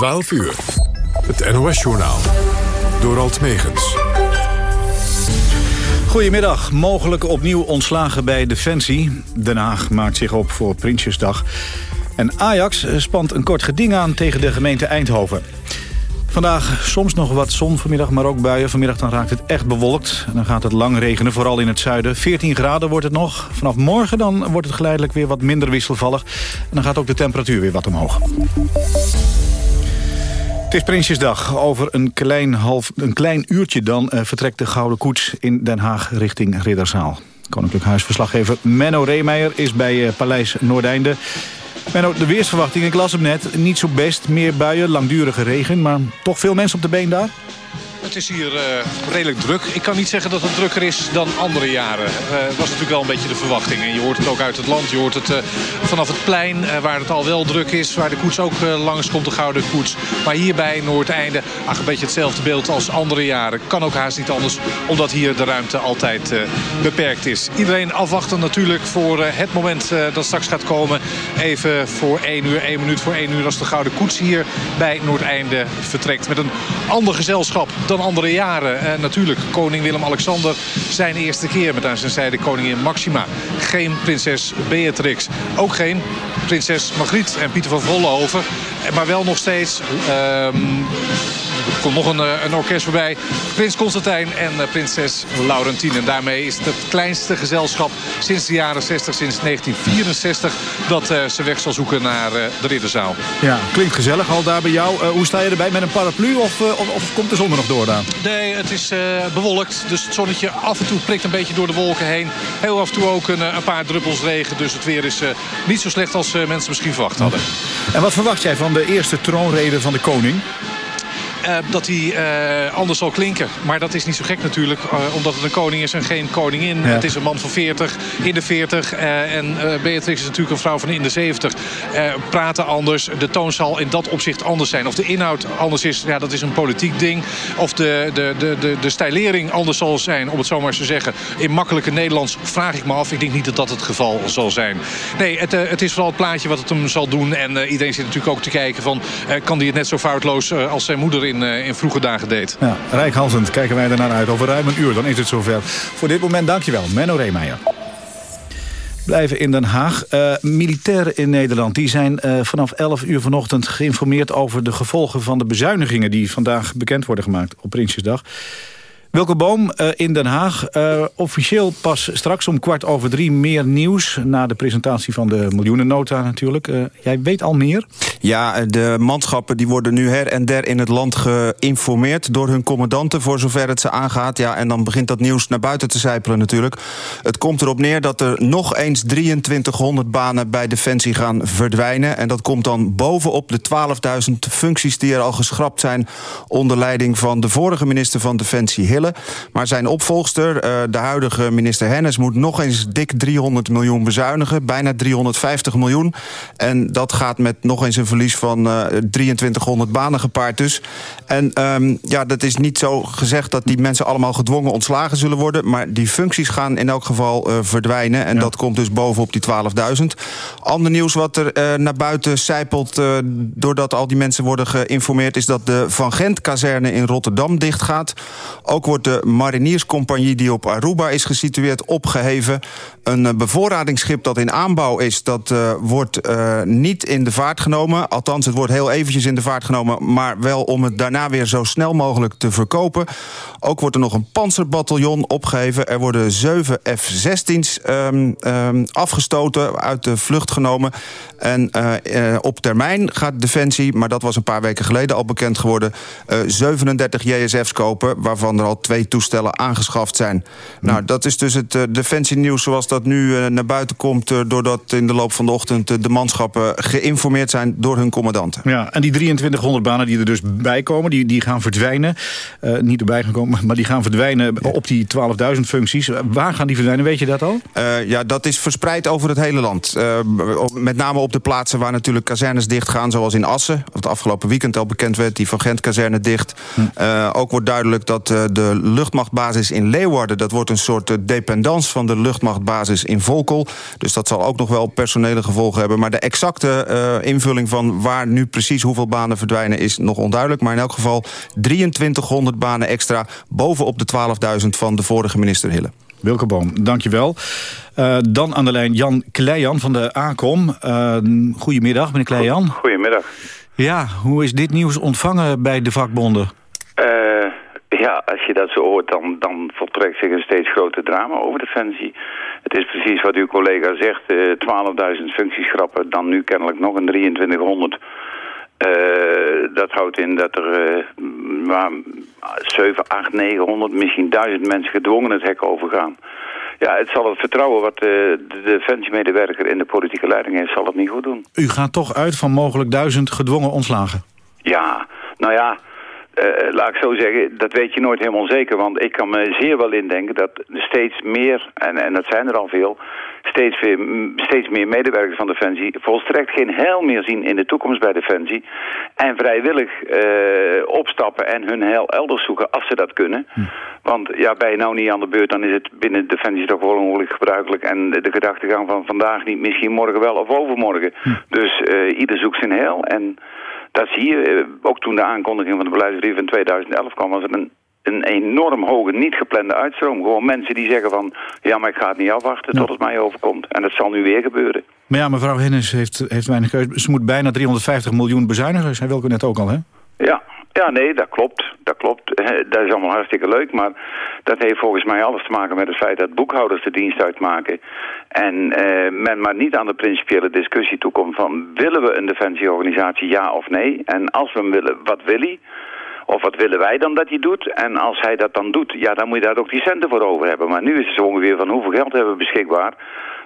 12 uur. Het NOS-journaal. Door Alt Megens. Goedemiddag. Mogelijk opnieuw ontslagen bij Defensie. Den Haag maakt zich op voor Prinsjesdag. En Ajax spant een kort geding aan tegen de gemeente Eindhoven. Vandaag soms nog wat zon vanmiddag, maar ook buien. Vanmiddag dan raakt het echt bewolkt. En dan gaat het lang regenen, vooral in het zuiden. 14 graden wordt het nog. Vanaf morgen dan wordt het geleidelijk weer wat minder wisselvallig. En dan gaat ook de temperatuur weer wat omhoog. Het is Prinsjesdag. Over een klein, half, een klein uurtje dan uh, vertrekt de Gouden Koets in Den Haag richting Ridderzaal. Koninklijk Huisverslaggever Menno Reemeijer is bij uh, Paleis Noordeinde. Menno, de weersverwachting, ik las hem net, niet zo best. Meer buien, langdurige regen, maar toch veel mensen op de been daar? Het is hier uh, redelijk druk. Ik kan niet zeggen dat het drukker is dan andere jaren. Uh, was natuurlijk wel een beetje de verwachting. En je hoort het ook uit het land. Je hoort het uh, vanaf het plein waar het al wel druk is. Waar de koets ook langs komt, de gouden koets. Maar hierbij Noordeinde, ach, een beetje hetzelfde beeld als andere jaren. Kan ook haast niet anders, omdat hier de ruimte altijd beperkt is. Iedereen afwachten natuurlijk voor het moment dat straks gaat komen. Even voor één uur, één minuut voor één uur als de gouden koets hier bij Noordeinde vertrekt. Met een ander gezelschap dan andere jaren. En natuurlijk koning Willem-Alexander zijn eerste keer met aan zijn zijde koningin Maxima. Geen prinses Beatrix. Ook geen prinses Margriet en Pieter van Vollenhoven. Maar wel nog steeds... Uh, er komt nog een, eh, een, orkest voorbij. Prins Constantijn en uh, prinses Laurentien. En daarmee is het het kleinste gezelschap sinds de jaren 60, sinds 1964... dat uh, ze weg zal zoeken naar de Ridderzaal. Ja, klinkt gezellig al daar bij jou. hoe sta je erbij? Met een paraplu of, of, of komt de zon er nog door daar? Nee, het is bewolkt. Dus het zonnetje af en toe prikt een beetje door de wolken heen. Heel af en toe ook een, een paar druppels regen. Dus het weer is niet zo slecht als mensen misschien verwacht hadden. En wat verwacht jij van de eerste troonrede van de koning? Uh, dat hij uh, anders zal klinken. Maar dat is niet zo gek natuurlijk. Uh, omdat het een koning is en geen koningin. Ja. Het is een man van 40, in de 40. en Beatrix is natuurlijk een vrouw van in de 70. praten anders. De toon zal in dat opzicht anders zijn. Of de inhoud anders is, ja, dat is een politiek ding. Of de, de, de, de, de stylering anders zal zijn, om het zo maar te zeggen. In makkelijke Nederlands vraag ik me af. Ik denk niet dat dat het geval zal zijn. Nee, het, het is vooral het plaatje wat het hem zal doen. En iedereen zit natuurlijk ook te kijken van... kan die het net zo foutloos als zijn moeder in, uh, in vroege dagen deed. Ja, rijkhalsend kijken wij ernaar uit. Over ruim een uur, dan is het zover. Voor dit moment dankjewel, Menno Reemeijer. Blijven in Den Haag. Uh, militairen in Nederland die zijn uh, vanaf 11 uur vanochtend geïnformeerd... over de gevolgen van de bezuinigingen die vandaag bekend worden gemaakt op Prinsjesdag. Welke Boom uh, in Den Haag. Uh, officieel pas straks om kwart over drie meer nieuws... na de presentatie van de miljoenennota natuurlijk. Uh, jij weet al meer? Ja, de manschappen die worden nu her en der in het land geïnformeerd... door hun commandanten, voor zover het ze aangaat. Ja, en dan begint dat nieuws naar buiten te zijpelen natuurlijk. Het komt erop neer dat er nog eens 2300 banen bij Defensie gaan verdwijnen. En dat komt dan bovenop de 12.000 functies die er al geschrapt zijn... onder leiding van de vorige minister van Defensie, maar zijn opvolgster, eh, de huidige minister Hennis... moet nog eens dik 300 miljoen bezuinigen. Bijna 350 miljoen. En dat gaat met nog eens een verlies van 2300 eh, banen gepaard dus. En um, ja, dat is niet zo gezegd dat die mensen allemaal gedwongen ontslagen zullen worden. Maar die functies gaan in elk geval uh, verdwijnen. En ja. dat komt dus bovenop die 12.000. Ander nieuws wat er uh, naar buiten zijpelt... Uh, doordat al die mensen worden geïnformeerd... is dat de Van Gent-kazerne in Rotterdam dichtgaat. Ook wordt de marinierscompagnie die op Aruba is gesitueerd opgeheven. Een bevoorradingsschip dat in aanbouw is... dat wordt niet in de vaart genomen. Althans, het wordt heel eventjes in de vaart genomen... maar wel om het daarna weer zo snel mogelijk te verkopen. Ook wordt er nog een panzerbataljon opgeheven. Er worden zeven F-16's um, um, afgestoten, uit de vlucht genomen. En op termijn gaat Defensie, maar dat was een paar weken geleden al bekend geworden... Uh, 37 JSF's kopen, waarvan er al twee toestellen aangeschaft zijn. Nou, dat is dus het uh, Defensie-nieuws zoals dat nu uh, naar buiten komt... Uh, doordat in de loop van de ochtend de manschappen geïnformeerd zijn door hun commandanten. Ja, en die 2300 banen die er dus bij komen, die, die gaan verdwijnen. niet erbij gekomen maar die gaan verdwijnen op die 12.000 functies. Waar gaan die verdwijnen, weet je dat al? Ja, dat is verspreid over het hele land. Met name op de plaatsen waar natuurlijk kazernes dicht gaan, zoals in Assen. Wat afgelopen weekend al bekend werd, die Van Gent-kazerne dicht. Hm. Ook wordt duidelijk dat de de luchtmachtbasis in Leeuwarden. Dat wordt een soort dependance van de luchtmachtbasis in Volkel. Dus dat zal ook nog wel personele gevolgen hebben. Maar de exacte invulling van waar nu precies hoeveel banen verdwijnen... is nog onduidelijk. Maar in elk geval 2300 banen extra bovenop de 12.000 van de vorige minister Hille. Wilke Boom, dankjewel. Uh, dan aan de lijn Jan Kleijan van de ACOM. Uh, goedemiddag, meneer Kleijan. Goedemiddag. Ja, hoe is dit nieuws ontvangen bij de vakbonden? Uh, ja, als je dat zo hoort, dan, dan voltrekt zich een steeds groter drama over Defensie. Het is precies wat uw collega zegt, 12.000 functies schrappen, dan nu kennelijk nog een 2300. dat houdt in dat er uh, 7, 8, 900, misschien 1000 mensen gedwongen het hek overgaan. Ja, het zal het vertrouwen wat de, de defensiemedewerker in de politieke leiding heeft, zal het niet goed doen. U gaat toch uit van mogelijk duizend gedwongen ontslagen? Ja, nou ja, uh, laat ik zo zeggen, dat weet je nooit helemaal zeker. Want ik kan me zeer wel indenken dat steeds meer, en, en dat zijn er al veel... Steeds, steeds meer medewerkers van Defensie volstrekt geen heil meer zien in de toekomst bij Defensie. En vrijwillig uh, opstappen en hun heil elders zoeken als ze dat kunnen. Hm. Want ja, ben je nou niet aan de beurt, dan is het binnen Defensie toch wel ongelukkig gebruikelijk. En de gedachtegang van vandaag niet, misschien morgen wel of overmorgen. Hm. Dus uh, ieder zoekt zijn heil en... Dat zie je, eh, ook toen de aankondiging van de beleidsbrief in 2011 kwam, was er een, een enorm hoge, niet geplande uitstroom. Gewoon mensen die zeggen van, ja, maar ik ga het niet afwachten tot het mij overkomt. En dat zal nu weer gebeuren. Maar ja, mevrouw Hennis heeft, heeft weinig keuze. Ze moet bijna 350 miljoen bezuinigen, zei Wilke net ook al, hè? Ja, ja, nee, dat klopt. Dat klopt. Dat is allemaal hartstikke leuk. Maar dat heeft volgens mij alles te maken met het feit dat boekhouders de dienst uitmaken. En eh, men maar niet aan de principiële discussie toekomt van... willen we een defensieorganisatie, ja of nee? En als we hem willen, wat wil hij? Of wat willen wij dan dat hij doet? En als hij dat dan doet, ja, dan moet je daar ook die centen voor over hebben. Maar nu is het zo ongeveer van hoeveel geld hebben we beschikbaar...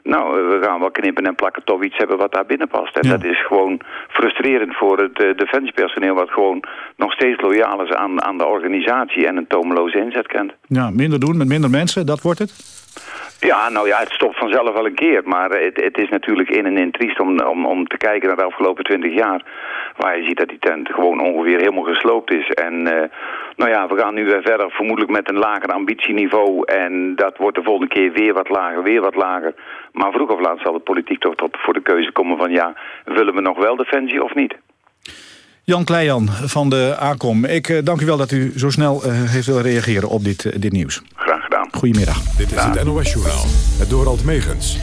Nou, we gaan wel knippen en plakken toch iets hebben wat daar binnen past. En dat is gewoon frustrerend voor het uh, defensiepersoneel... wat gewoon nog steeds loyaal is aan, aan de organisatie en een tomeloze inzet kent. Ja, minder doen met minder mensen, dat wordt het? Ja, nou ja, het stopt vanzelf wel een keer. Maar het, het is natuurlijk in en in triest om, om, om te kijken naar de afgelopen twintig jaar. Waar je ziet dat die tent gewoon ongeveer helemaal gesloopt is. En uh, nou ja, we gaan nu weer verder vermoedelijk met een lager ambitieniveau. En dat wordt de volgende keer weer wat lager, weer wat lager. Maar vroeg of laat zal de politiek toch tot voor de keuze komen van ja, willen we nog wel defensie of niet? Jan Kleijan van de ACOM. Ik uh, dank u wel dat u zo snel uh, heeft willen reageren op dit, dit nieuws. Goedemiddag. Dit is het NOS-journaal. Het Dorald Megens.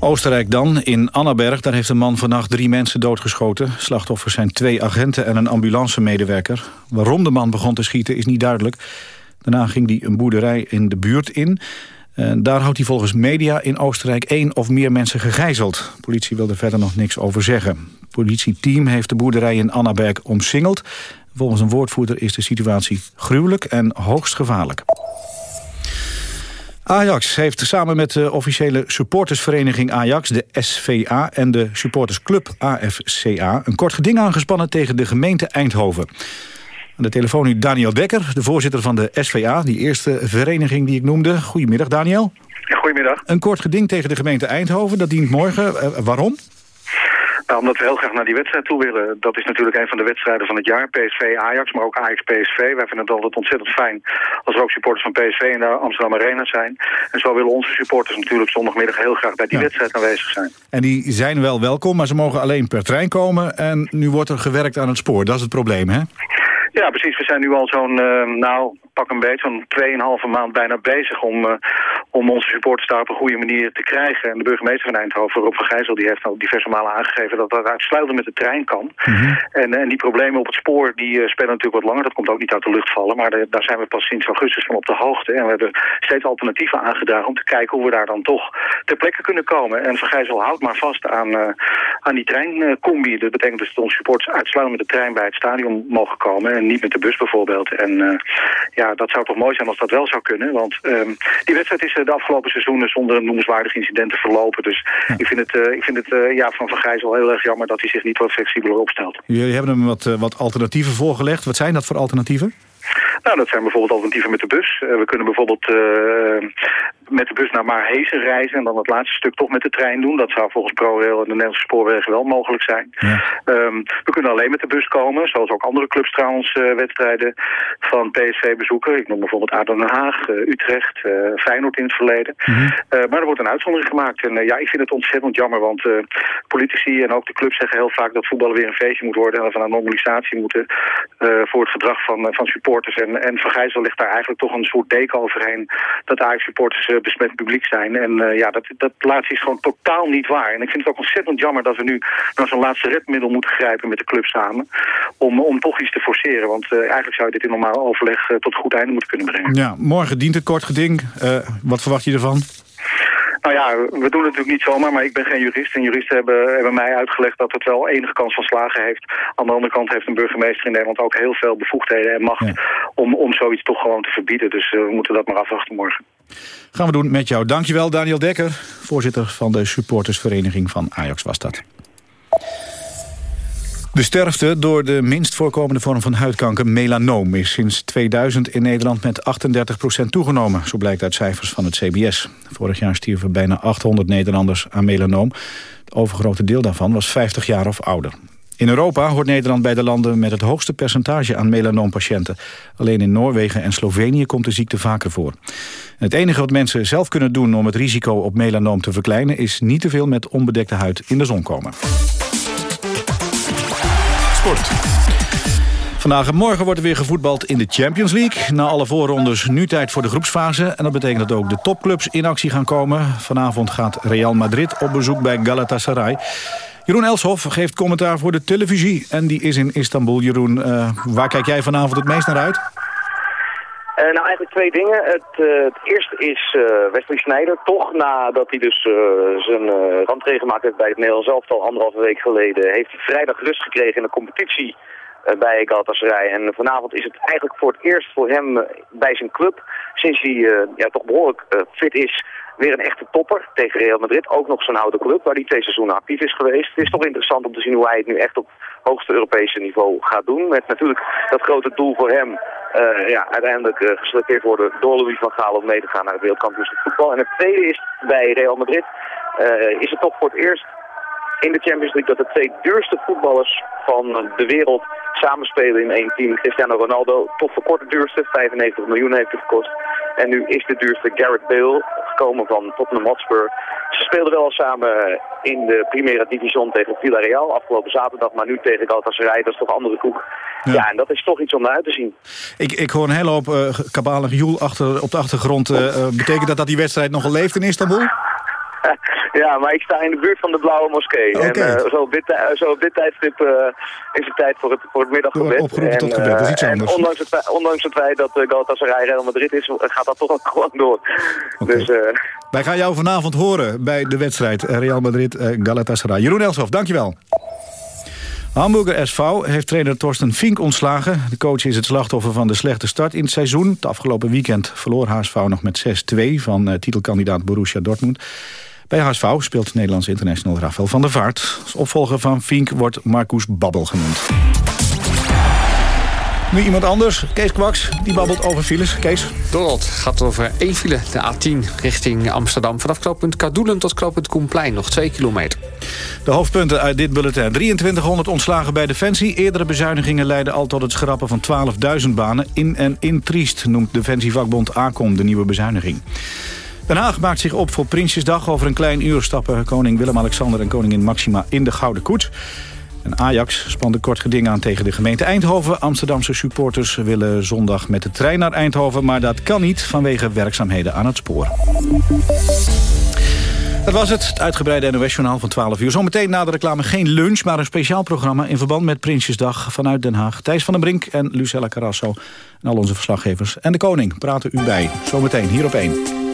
Oostenrijk dan, in Annaberg. Daar heeft een man vannacht drie mensen doodgeschoten. Slachtoffers zijn twee agenten en een ambulancemedewerker. Waarom de man begon te schieten is niet duidelijk. Daarna ging hij een boerderij in de buurt in. En daar houdt hij volgens media in Oostenrijk één of meer mensen gegijzeld. De politie wil er verder nog niks over zeggen. Het politieteam heeft de boerderij in Annaberg omsingeld. Volgens een woordvoerder is de situatie gruwelijk en hoogst gevaarlijk. Ajax heeft samen met de officiële supportersvereniging Ajax, de SVA... en de supportersclub AFCA een kort geding aangespannen tegen de gemeente Eindhoven. Aan de telefoon nu Daniel Dekker, de voorzitter van de SVA... die eerste vereniging die ik noemde. Goedemiddag, Daniel. Goedemiddag. Een kort geding tegen de gemeente Eindhoven, dat dient morgen. Uh, waarom? Nou, omdat we heel graag naar die wedstrijd toe willen. Dat is natuurlijk een van de wedstrijden van het jaar. PSV Ajax, maar ook Ajax PSV. Wij vinden het altijd ontzettend fijn als er ook supporters van PSV in de Amsterdam Arena zijn. En zo willen onze supporters natuurlijk zondagmiddag heel graag bij die wedstrijd aanwezig zijn. En die zijn wel welkom, maar ze mogen alleen per trein komen. En nu wordt er gewerkt aan het spoor. Dat is het probleem, hè? Ja, precies. We zijn nu al zo'n, uh, nou, pak een beetje, zo'n 2,5 maand bijna bezig om, uh, om onze supporters daar op een goede manier te krijgen. En de burgemeester van Eindhoven, Rob van Gijzel, die heeft al diverse malen aangegeven dat dat uitsluitend met de trein kan. Mm -hmm. en, en die problemen op het spoor, die uh, spelen natuurlijk wat langer. Dat komt ook niet uit de lucht vallen, maar de, daar zijn we pas sinds augustus van op de hoogte. En we hebben steeds alternatieven aangedragen om te kijken hoe we daar dan toch ter plekke kunnen komen. En van Gijzel houdt maar vast aan, aan die treincombi. Dat betekent dus dat onze supporters uitsluitend met de trein bij het stadion mogen komen. En niet met de bus bijvoorbeeld. En uh, ja, dat zou toch mooi zijn als dat wel zou kunnen. Want um, die wedstrijd is uh, de afgelopen seizoenen zonder noemenswaardige incidenten verlopen. Dus ja. ik vind het, uh, ik vind het ja, van Van Gijzel heel erg jammer dat hij zich niet wat flexibeler opstelt. Jullie hebben hem wat, wat alternatieven voorgelegd. Wat zijn dat voor alternatieven? Nou, dat zijn bijvoorbeeld alternatieven met de bus. we kunnen bijvoorbeeld met de bus naar Maarhezen reizen... en dan het laatste stuk toch met de trein doen. Dat zou volgens ProRail en de Nederlandse spoorwegen wel mogelijk zijn. Ehm, we kunnen alleen met de bus komen, zoals ook andere clubs trouwens wedstrijden van PSV bezoeken. Ik noem bijvoorbeeld Aden Den Haag, Utrecht, Feyenoord in het verleden. Mhm. maar er wordt een uitzondering gemaakt. En ja, ik vind het ontzettend jammer, want politici en ook de clubs zeggen heel vaak dat voetballen weer een feestje moet worden... en dat we naar normalisatie moeten voor het gedrag van, van supporters. En, en Van Gijzel ligt daar eigenlijk toch een soort deken overheen... dat Ajax-supporters besmet publiek zijn. En dat, dat laatste is gewoon totaal niet waar. En ik vind het ook ontzettend jammer dat we nu naar zo'n laatste redmiddel moeten grijpen met de club samen... om, om toch iets te forceren. Want eigenlijk zou je dit in normaal overleg tot goed einde moeten kunnen brengen. Ja, morgen dient het kort geding. wat verwacht je ervan? Nou ja, we doen het natuurlijk niet zomaar, maar ik ben geen jurist. En juristen hebben, hebben mij uitgelegd dat het wel enige kans van slagen heeft. Aan de andere kant heeft een burgemeester in Nederland ook heel veel bevoegdheden en macht... Om, om zoiets toch gewoon te verbieden. Dus uh, we moeten dat maar afwachten morgen. Gaan we doen met jou. Dankjewel Daniel Dekker, voorzitter van de supportersvereniging van Ajax was dat. De sterfte door de minst voorkomende vorm van huidkanker, melanoom... is sinds 2000 in Nederland met 38% toegenomen. Zo blijkt uit cijfers van het CBS. Vorig jaar stierven bijna 800 Nederlanders aan melanoom. Het overgrote deel daarvan was 50 jaar of ouder. In Europa hoort Nederland bij de landen met het hoogste percentage aan melanoompatiënten. Alleen in Noorwegen en Slovenië komt de ziekte vaker voor. Het enige wat mensen zelf kunnen doen om het risico op melanoom te verkleinen... is niet te veel met onbedekte huid in de zon komen. Vandaag en morgen wordt er weer gevoetbald in de Champions League. Na alle voorrondes nu tijd voor de groepsfase. En dat betekent dat ook de topclubs in actie gaan komen. Vanavond gaat Real Madrid op bezoek bij Galatasaray. Jeroen Elshoff geeft commentaar voor de televisie. En die is in Istanbul. Jeroen, uh, waar kijk jij vanavond het meest naar uit? Uh, nou, eigenlijk twee dingen. Het, uh, het eerste is uh, Wesley Sneijder. Toch nadat hij dus zijn randregen gemaakt heeft bij het Nederlands elftal anderhalve week geleden... heeft hij vrijdag rust gekregen in de competitie bij Galatasaray. En vanavond is het eigenlijk voor het eerst voor hem bij zijn club... sinds hij ja, toch behoorlijk fit is weer een echte topper tegen Real Madrid. Ook nog zijn oude club, waar hij twee seizoenen actief is geweest. Het is toch interessant om te zien hoe hij het nu echt op hoogste Europese niveau gaat doen. Met natuurlijk dat grote doel voor hem uh, ja, uiteindelijk uh, geselecteerd worden door Louis van Gaal om mee te gaan naar het wereldkampioenschap voetbal. En het tweede is bij Real Madrid uh, is het toch voor het eerst in de Champions League dat de twee duurste voetballers van de wereld samenspelen in één team. Cristiano Ronaldo, tot voor kort de duurste, 95 miljoen heeft het gekost. En nu is de duurste Garrett Bale, gekomen van Tottenham Hotspur. Ze speelden wel al samen in de Primera Division tegen Villarreal afgelopen zaterdag, maar nu tegen Galatasaray, dat is toch een andere koek. Ja. en dat is toch iets om naar uit te zien. Ik, ik hoor een hele hoop uh, kabalig joel achter, op de achtergrond. Uh, betekent dat dat die wedstrijd nog leeft in Istanbul? ja, maar ik sta in de buurt van de Blauwe Moskee. En uh, zo, op dit, zo op dit tijdstip uh, is het tijd voor het, voor het middaggebed. Opgeroepen tot gebed, dat is iets anders. Ondanks het, ondanks het feit dat Galatasaray Real Madrid is, gaat dat toch ook gewoon door. Okay. Dus, Wij gaan jou vanavond horen bij de wedstrijd Real Madrid-Galatasaray. Jeroen Elshoff, dankjewel. Hamburger SV heeft trainer Torsten Fink ontslagen. De coach is het slachtoffer van de slechte start in het seizoen. Het afgelopen weekend verloor HSV nog met 6-2 van titelkandidaat Borussia Dortmund. Bij HSV speelt Nederlands international Rafael van der Vaart. Als opvolger van Fink wordt Marcus Babbel genoemd. Nu iemand anders, Kees Kwaks, die babbelt over files. Kees? Donald gaat over één file, de A10 richting Amsterdam. Vanaf knooppunt Kadoelen tot knooppunt Koenplein, nog twee kilometer. De hoofdpunten uit dit bulletin. 2300 ontslagen bij Defensie. Eerdere bezuinigingen leiden al tot het schrappen van 12.000 banen. In en in Triest noemt Defensievakbond ACOM de nieuwe bezuiniging. Den Haag maakt zich op voor Prinsjesdag. Over een klein uur stappen koning Willem-Alexander en koningin Maxima in de Gouden Koets. En Ajax spande kort geding aan tegen de gemeente Eindhoven. Amsterdamse supporters willen zondag met de trein naar Eindhoven... maar dat kan niet vanwege werkzaamheden aan het spoor. Dat was het, het uitgebreide NOS-journaal van 12 uur. Zometeen na de reclame geen lunch, maar een speciaal programma... in verband met Prinsjesdag vanuit Den Haag. Thijs van den Brink en Lucella Carrasso en al onze verslaggevers. En de koning praten u bij. Zometeen hier op 1.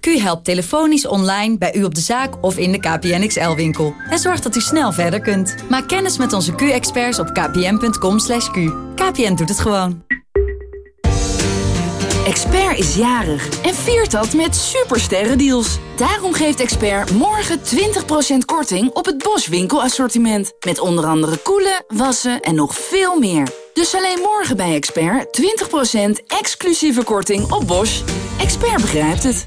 Q helpt telefonisch online bij u op de zaak of in de KPN XL-winkel. En zorgt dat u snel verder kunt. Maak kennis met onze Q-experts op kpn.com. /q. KPN doet het gewoon. Expert is jarig en viert dat met supersterrendeals. Daarom geeft Expert morgen 20% korting op het Bosch winkelassortiment. Met onder andere koelen, wassen en nog veel meer. Dus alleen morgen bij Expert 20% exclusieve korting op Bosch. Expert begrijpt het.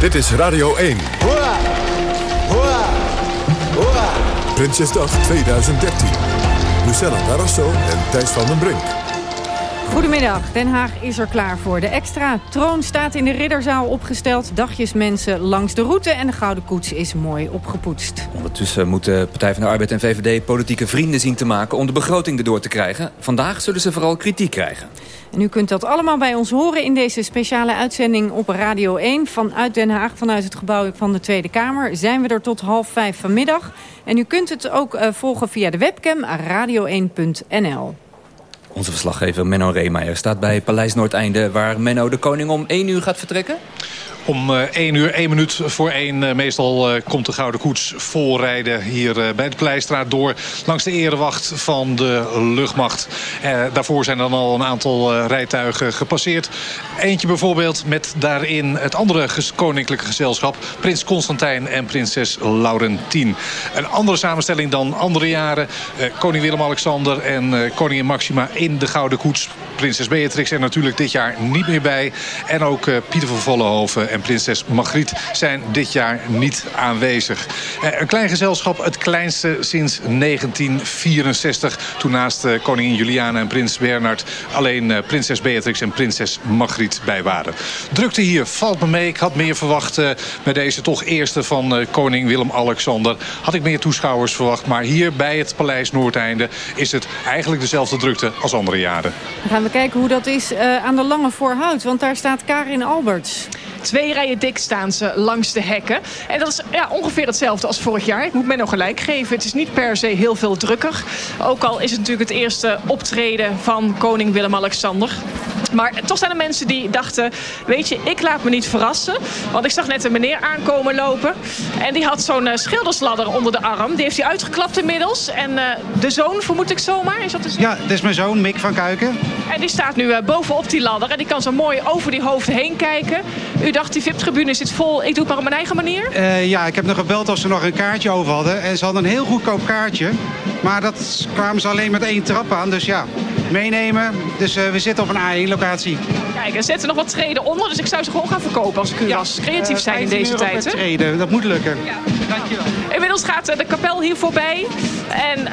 Dit is Radio 1. Hoera! Hoera! Hoera! Prinsjesdag 2013. Lucella Barroso en Thijs van den Brink. Goedemiddag, Den Haag is er klaar voor. De extra troon staat in de ridderzaal opgesteld. Dagjes mensen langs de route en de Gouden Koets is mooi opgepoetst. Ondertussen moeten Partij van de Arbeid en VVD politieke vrienden zien te maken... om de begroting erdoor te krijgen. Vandaag zullen ze vooral kritiek krijgen. En u kunt dat allemaal bij ons horen in deze speciale uitzending op Radio 1. Vanuit Den Haag, vanuit het gebouw van de Tweede Kamer... zijn we er tot half vijf vanmiddag. En u kunt het ook uh, volgen via de webcam radio1.nl. Onze verslaggever Menno Reemeijer staat bij Paleis Noordeinde... waar Menno de koning om 1 uur gaat vertrekken. Om uh, 1 uur, 1 minuut voor 1. Uh, meestal uh, komt de Gouden Koets voorrijden hier bij de Pleistraat door. Langs de erewacht van de luchtmacht. daarvoor zijn dan al een aantal rijtuigen gepasseerd. Eentje bijvoorbeeld met daarin het andere koninklijke gezelschap. Prins Constantijn en prinses Laurentien. Een andere samenstelling dan andere jaren. koning Willem-Alexander en koningin Maxima in de Gouden Koets. Prinses Beatrix er natuurlijk dit jaar niet meer bij. En ook Pieter van Vollenhoven en prinses Margriet zijn dit jaar niet aanwezig. een klein gezelschap, het kleinste sinds 1964. Toen naast koningin Juliana en prins Bernard alleen prinses Beatrix en prinses Margriet bij waren. Drukte hier valt me mee. Ik had meer verwacht bij deze toch eerste van koning Willem-Alexander. Had ik meer toeschouwers verwacht. Maar hier bij het Paleis Noordeinde is het eigenlijk dezelfde drukte als andere jaren. Dan gaan we kijken hoe dat is aan de Lange Voorhout. Want daar staat Karin Alberts. Twee rijen dik staan ze langs de hekken. En dat is ja, ongeveer hetzelfde als vorig jaar. Ik moet men nog gelijk geven. Het is niet per se heel veel drukker. Ook al is het natuurlijk het eerste optreden van koning Willem-Alexander. Maar toch zijn er mensen die dachten... weet je, ik laat me niet verrassen. Want ik zag net een meneer aankomen lopen. En die had zo'n uh, schildersladder onder de arm. Die heeft hij uitgeklapt inmiddels. En uh, de zoon, vermoed ik zomaar. Is dat de Ja, dat is mijn zoon, Mick van Kuiken. En die staat nu uh, bovenop die ladder. En die kan zo mooi over die hoofd heen kijken. U dacht, die VIP-tribune zit vol. Ik doe het maar op mijn eigen manier. Uh, ja, ik heb nog gebeld of ze nog een kaartje over hadden. En ze hadden een heel goedkoop kaartje. Maar dat kwamen ze alleen met één trap aan. Dus ja, meenemen. Dus uh, we zitten op een A1-locatie. Kijk, er zitten nog wat treden onder. Dus ik zou ze gewoon gaan verkopen als ik u ja, was. Creatief zijn uh, in deze tijd. Hè? Treden, dat moet lukken. Ja. Dankjewel. Inmiddels gaat de kapel hier voorbij. En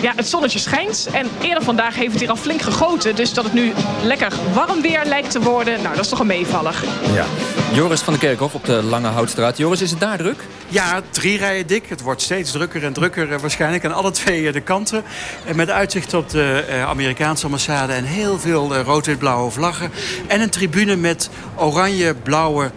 ja, het zonnetje schijnt. En eerder vandaag heeft het hier al flink gegoten. Dus dat het nu lekker warm weer lijkt te worden. Nou, dat is toch een meevaller. Ja. Joris van de Kerkhof op de Lange Houtstraat. Joris, is het daar druk? Ja, drie rijen dik. Het wordt steeds drukker en drukker waarschijnlijk aan alle twee de kanten. En met uitzicht op de Amerikaanse ambassade en heel veel rood-wit-blauwe vlaggen. En een tribune met oranje-blauwe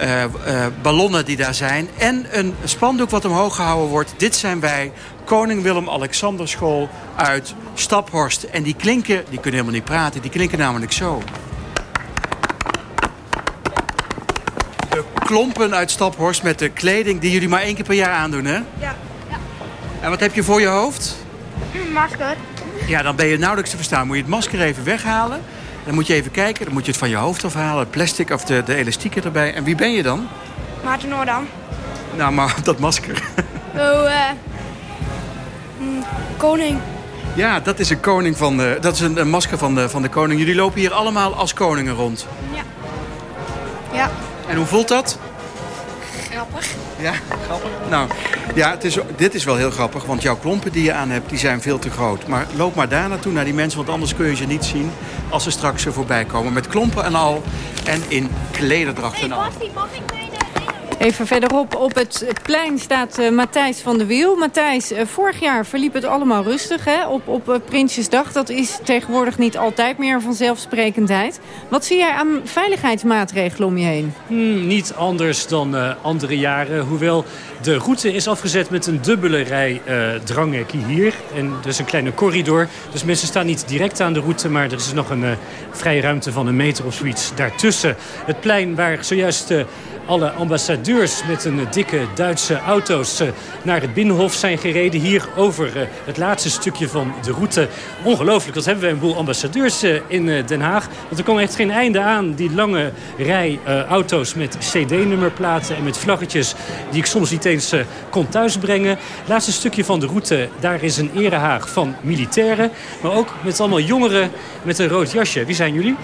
uh, uh, ballonnen die daar zijn. En een spandoek wat omhoog gehouden wordt. Dit zijn wij, Koning Willem-Alexander School uit Staphorst. En die klinken, die kunnen helemaal niet praten, die klinken namelijk zo. Klompen uit Staphorst met de kleding die jullie maar één keer per jaar aandoen, hè? Ja. ja. En wat heb je voor je hoofd? Een masker. Ja, dan ben je nauwelijks te verstaan. Moet je het masker even weghalen. Dan moet je even kijken. Dan moet je het van je hoofd afhalen. Het plastic of de, de elastieken erbij. En wie ben je dan? Maarten Noordam. Nou, maar dat masker. Oh, eh... mm, koning. Ja, dat is een koning van de, dat is een, een masker van de, van de koning. Jullie lopen hier allemaal als koningen rond. Ja. Ja. En hoe voelt dat? Grappig. Ja, grappig. Nou, ja, het is, dit is wel heel grappig, want jouw klompen die je aan hebt, die zijn veel te groot. Maar loop maar daar naartoe, naar die mensen, want anders kun je ze niet zien als ze straks er voorbij komen. Met klompen en al en in klederdracht en al. mag ik mee? Even verderop op het plein staat uh, Matthijs van de Wiel. Matthijs, uh, vorig jaar verliep het allemaal rustig hè? op, op uh, Prinsjesdag. Dat is tegenwoordig niet altijd meer vanzelfsprekendheid. Wat zie jij aan veiligheidsmaatregelen om je heen? Hmm, niet anders dan andere jaren. Hoewel de route is afgezet met een dubbele rij dranghekken hier. En is een kleine corridor. Dus mensen staan niet direct aan de route. Maar er is nog een vrije ruimte van een meter of zoiets daartussen. Het plein waar zojuist alle ambassadeurs met een dikke Duitse auto's eh, naar het Binnenhof zijn gereden. Hier over eh, het laatste stukje van de route. Ongelooflijk, dat hebben we een boel ambassadeurs eh, in Den Haag. Want er komt echt geen einde aan, die lange rij auto's met cd-nummerplaten en met vlaggetjes... die ik soms niet eens kon thuisbrengen. Het laatste stukje van de route, daar is een erehaag van militairen. Maar ook met allemaal jongeren met een rood jasje. Wie zijn jullie?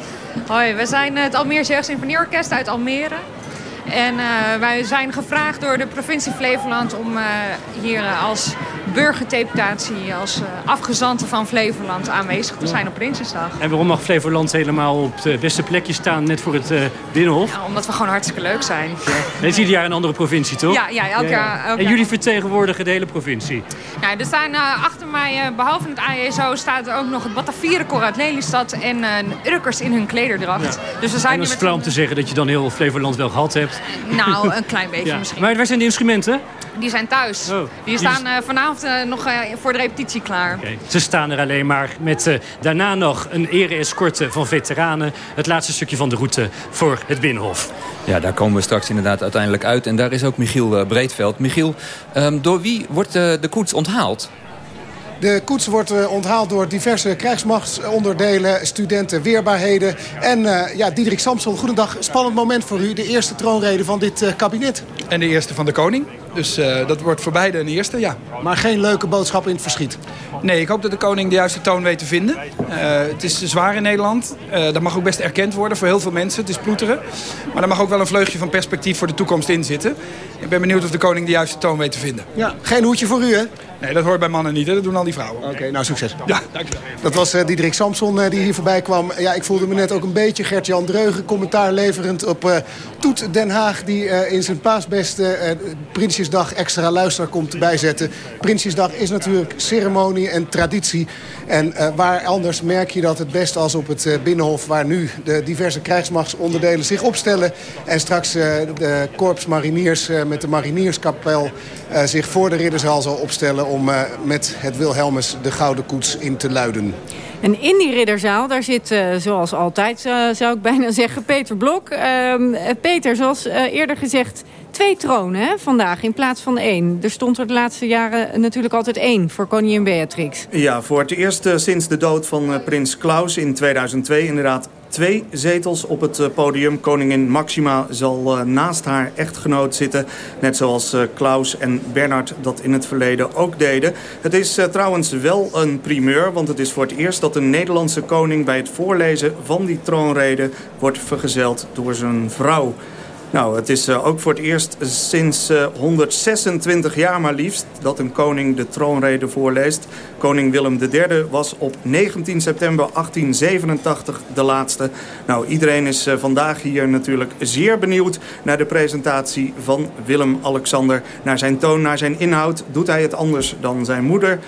Hoi, we zijn het Almeerse Symfonieorkest uit Almere. En uh, wij zijn gevraagd door de provincie Flevoland om uh, hier als burgerdeputatie, als uh, afgezanten van Flevoland aanwezig te zijn op Prinsjesdag. En waarom mag Flevoland helemaal op het beste plekje staan, net voor het Binnenhof? Ja, omdat we gewoon hartstikke leuk zijn. Ja. Is ieder jaar een andere provincie, toch? Ja, ja elk jaar. Elk en jullie vertegenwoordigen de hele provincie? Ja, er staan achter mij, behalve het AESO, staat er ook nog het Batavierenkoor uit Lelystad en Urkers in hun klederdracht. Dus we zijn en dat is flauw om te zeggen dat je dan heel Flevoland wel gehad hebt. Nou, een klein beetje misschien. Maar waar zijn de instrumenten? Die zijn thuis. Oh, die staan uh, vanavond uh, nog uh, voor de repetitie klaar. Okay. Ze staan er alleen maar met daarna nog een ere-escorte van veteranen. Het laatste stukje van de route voor het Binnenhof. Ja, daar komen we straks inderdaad uiteindelijk uit. En daar is ook Michiel Breedveld. Michiel, um, door wie wordt de koets onthaald? De koets wordt onthaald door diverse krijgsmachtsonderdelen, studenten, weerbaarheden. En uh, ja, Diederik Samson, goedendag. Spannend moment voor u. De eerste troonrede van dit uh, kabinet. En de eerste van de koning. Dus uh, dat wordt voor beide een eerste, ja. Maar geen leuke boodschap in het verschiet? Nee, ik hoop dat de koning de juiste toon weet te vinden. het is zwaar in Nederland. dat mag ook best erkend worden voor heel veel mensen. Het is ploeteren. Maar er mag ook wel een vleugje van perspectief voor de toekomst in zitten. Ik ben benieuwd of de koning de juiste toon weet te vinden. Ja, geen hoedje voor u, hè? Nee, dat hoort bij mannen niet. Hè? Dat doen al die vrouwen. Oké, okay, nou succes. Ja, dankjewel. Dat was uh, Diederik Samson uh, die hier voorbij kwam. Ja, ik voelde me net ook een beetje Gert-Jan Dreugen... commentaar leverend op uh, Toet Den Haag... die in zijn paasbeste Prinsjesdag extra luister komt bijzetten. Prinsjesdag is natuurlijk ceremonie en traditie. En waar anders merk je dat het best als op het Binnenhof... waar nu de diverse krijgsmachtsonderdelen zich opstellen... en straks de korps mariniers met de marinierskapel... zich voor de ridderzaal zal opstellen om met het Wilhelmus de Gouden Koets in te luiden. En in die ridderzaal, daar zit zoals altijd, zou ik bijna zeggen, Peter Blok. Ehm, Peter, zoals eerder gezegd, twee tronen hè, vandaag in plaats van één. Er stond er de laatste jaren natuurlijk altijd één voor koningin Beatrix. Ja, voor het eerst sinds de dood van prins Klaus in 2002 inderdaad twee zetels op het podium. Koningin Maxima zal naast haar echtgenoot zitten. Net zoals Klaus en Bernard dat in het verleden ook deden. Het is trouwens wel een primeur, want het is voor het eerst dat een Nederlandse koning bij het voorlezen van die troonrede wordt vergezeld door zijn vrouw. Nou, het is uh, ook voor het eerst sinds uh, 126 jaar maar liefst dat een koning de troonrede voorleest. Koning Willem III was op 19 september 1887 de laatste. Nou, iedereen is uh, vandaag hier natuurlijk zeer benieuwd naar de presentatie van Willem-Alexander. Naar zijn toon, naar zijn inhoud. Doet hij het anders dan zijn moeder?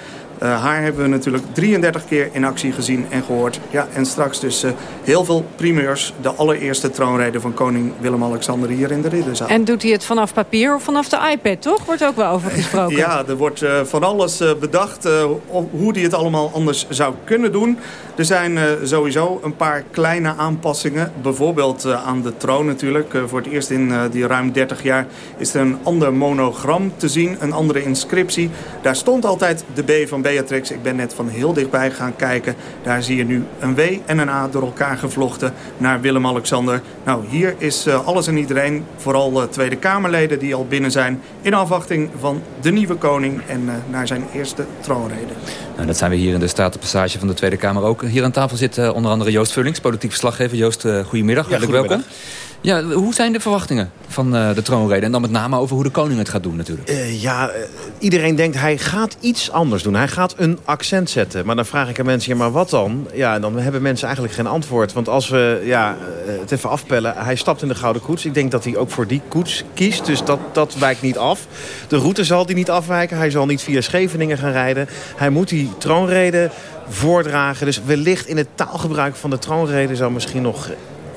Uh, haar hebben we natuurlijk 33 keer in actie gezien en gehoord. Ja, en straks dus uh, heel veel primeurs. De allereerste troonrede van koning Willem-Alexander hier in de Ridderzaal. En doet hij het vanaf papier of vanaf de iPad, toch? Wordt ook wel over gesproken. ja, er wordt uh, van alles bedacht hoe hij het allemaal anders zou kunnen doen. Er zijn sowieso een paar kleine aanpassingen. Bijvoorbeeld aan de troon natuurlijk. voor het eerst in die ruim 30 jaar is er een ander monogram te zien. Een andere inscriptie. Daar stond altijd de B van Beatrix. Ik ben net van heel dichtbij gaan kijken. Daar zie je nu een W en een A door elkaar gevlochten naar Willem-Alexander. Nou, hier is uh, alles en iedereen, vooral uh, Tweede Kamerleden die al binnen zijn... in afwachting van de nieuwe koning en uh, naar zijn eerste troonrede. Nou, dat zijn we hier in de Statenpassage van de Tweede Kamer ook. Hier aan tafel zit onder andere Joost Vullings, politiek verslaggever. Joost, goedemiddag. Ja, Hartelijk welkom. Ja, hoe zijn de verwachtingen van uh, de troonrede? En dan met name over hoe de koning het gaat doen natuurlijk. Uh, ja, uh, iedereen denkt hij gaat iets anders doen. Hij gaat een accent zetten. Maar dan vraag ik aan mensen, ja, maar wat dan? Ja, dan hebben mensen eigenlijk geen antwoord. Want als we ja, het even afpellen, hij stapt in de Gouden Koets. Ik denk dat hij ook voor die koets kiest. Dus dat, dat wijkt niet af. De route zal hij niet afwijken. Hij zal niet via Scheveningen gaan rijden. Hij moet die troonrede voordragen. Dus wellicht in het taalgebruik van de troonrede zou misschien nog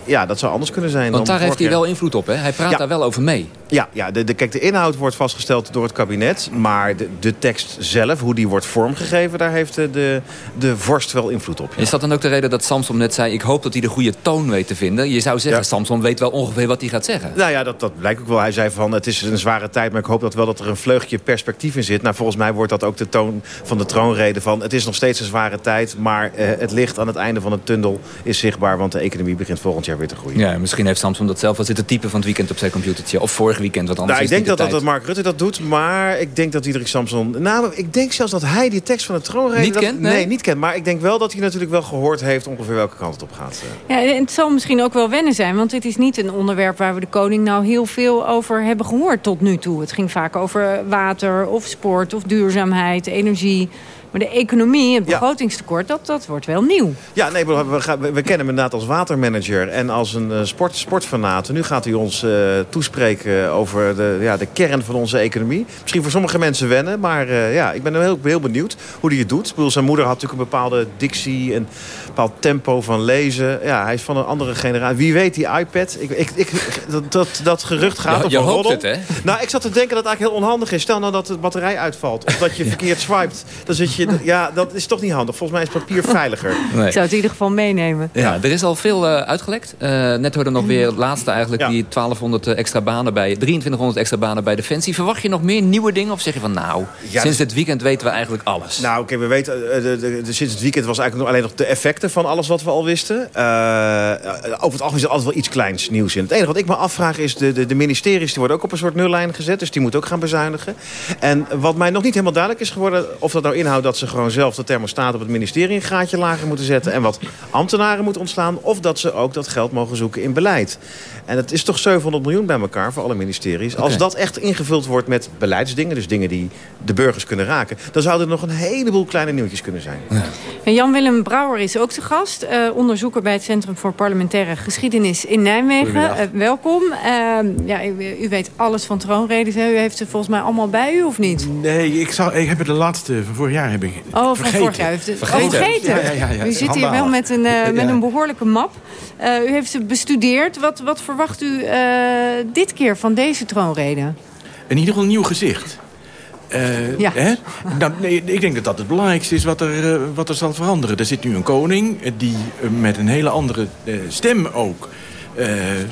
ja, dat zou anders kunnen zijn. Want daar heeft hij wel invloed op, hè? Hij praat ja. daar wel over mee. Ja, ja de, de, kijk, de inhoud wordt vastgesteld door het kabinet. Maar de, de tekst zelf, hoe die wordt vormgegeven... daar heeft de, de, de vorst wel invloed op. Ja. Is dat dan ook de reden dat Samson net zei... ik hoop dat hij de goede toon weet te vinden? Je zou zeggen, ja. Samson weet wel ongeveer wat hij gaat zeggen. Nou ja, dat, dat blijkt ook wel. Hij zei van, het is een zware tijd... maar ik hoop dat wel dat er een vleugje perspectief in zit. Nou, volgens mij wordt dat ook de toon van de troonrede van... het is nog steeds een zware tijd... maar eh, het licht aan het einde van het tunnel is zichtbaar... want de economie begint volgend jaar weer te groeien. Ja, misschien heeft Samson dat zelf wel zitten typen van het weekend op zijn computertje. Of vorig weekend, wat anders nou, ik denk dat, dat, dat Mark Rutte dat doet, maar ik denk dat Diederik Samson... Nou, ik denk zelfs dat hij die tekst van de troonrede... Niet dat, kent? Nee. niet kent. Maar ik denk wel dat hij natuurlijk wel gehoord heeft ongeveer welke kant het op gaat. Ja, en het zal misschien ook wel wennen zijn, want dit is niet een onderwerp waar we de koning nou heel veel over hebben gehoord tot nu toe. Het ging vaak over water of sport of duurzaamheid, energie... Maar de economie, het begrotingstekort, dat, dat wordt wel nieuw. Ja, nee, we, we, we, kennen hem inderdaad als watermanager en als een uh, sport, sportfanaat. Nu gaat hij ons uh, toespreken over de, ja, de kern van onze economie. Misschien voor sommige mensen wennen, maar uh, ja, ik ben heel, heel benieuwd hoe hij het doet. Ik bedoel, zijn moeder had natuurlijk een bepaalde dictie en een bepaald tempo van lezen. Ja, hij is van een andere generatie. Wie weet die iPad? Ik, ik, ik, dat, dat, dat gerucht gaat. Ja, je een hoopt roddel. het, hè? Nou, ik zat te denken dat het eigenlijk heel onhandig is. Stel nou dat de batterij uitvalt of dat je verkeerd swipet. Dan zit je ja, dat is toch niet handig. Volgens mij is papier veiliger. Nee. Ik zou het in ieder geval meenemen. Ja, er is al veel uh, uitgelekt. Uh, net hoorde nog weer het laatste eigenlijk. Ja. Die 1200 extra banen bij, 2300 extra banen bij Defensie. Verwacht je nog meer nieuwe dingen? Of zeg je van nou, ja, sinds dit weekend weten we eigenlijk alles? Nou, oké, we weten, uh, de, de, de, sinds het weekend was eigenlijk nog alleen nog de effecten van alles wat we al wisten. over het algemeen is er altijd wel iets kleins nieuws in. Het enige wat ik me afvraag is, de, de, de ministeries die worden ook op een soort nullijn gezet. Dus die moeten ook gaan bezuinigen. En wat mij nog niet helemaal duidelijk is geworden, of dat nou inhoudt dat ze gewoon zelf de thermostaat op het ministerie een gaatje lager moeten zetten... en wat ambtenaren moeten ontslaan... of dat ze ook dat geld mogen zoeken in beleid. En het is toch 700 miljoen bij elkaar voor alle ministeries. Okay. Als dat echt ingevuld wordt met beleidsdingen... dus dingen die de burgers kunnen raken... dan zouden er nog een heleboel kleine nieuwtjes kunnen zijn. Ja. En Jan-Willem Brouwer is ook te gast. Uh, onderzoeker bij het Centrum voor Parlementaire Geschiedenis in Nijmegen. Uh, welkom. Uh, ja, u, u, weet alles van troonredes. Hè? U heeft ze volgens mij allemaal bij u, of niet? Nee, ik, zal, ik heb het de laatste van vorig jaar heb ik Oh, van vergeten. vorig jaar vergeten. Oh, vergeten. Ja, ja, ja, u zit hier wel met een, uh, met een behoorlijke map. Uh, u heeft ze bestudeerd. Wat, wat verwacht u uh, dit keer van deze troonrede? In ieder geval een nieuw gezicht. Uh, ja. Hè? Nou, nee, ik denk dat dat het belangrijkste is wat er, uh, wat er zal veranderen. Er zit nu een koning die uh, met een hele andere stem ook... De,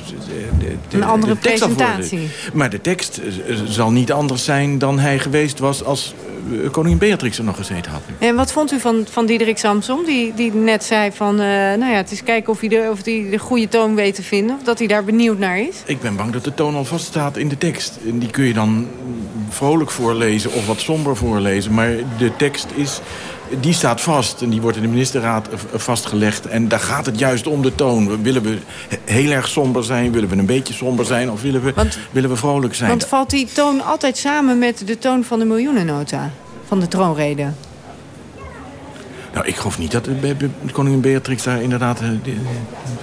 de, de, een andere presentatie. Maar de tekst zal niet anders zijn dan hij geweest was als koningin Beatrix er nog gezeten had. En wat vond u van, van Diederik Samsom? Die, die net zei van, uh, nou ja, het is kijken of hij, de, of hij de goede toon weet te vinden. Of dat hij daar benieuwd naar is. Ik ben bang dat de toon al vaststaat in de tekst. En die kun je dan vrolijk voorlezen of wat somber voorlezen. Maar de tekst is die staat vast en die wordt in de ministerraad vastgelegd. En daar gaat het juist om de toon. Willen we heel erg somber zijn? Willen we een beetje somber zijn? Of willen we, want, willen we vrolijk zijn? Want valt die toon altijd samen met de toon van de miljoenennota? Van de troonrede? Nou, ik geloof niet dat koningin Beatrix daar inderdaad de, de,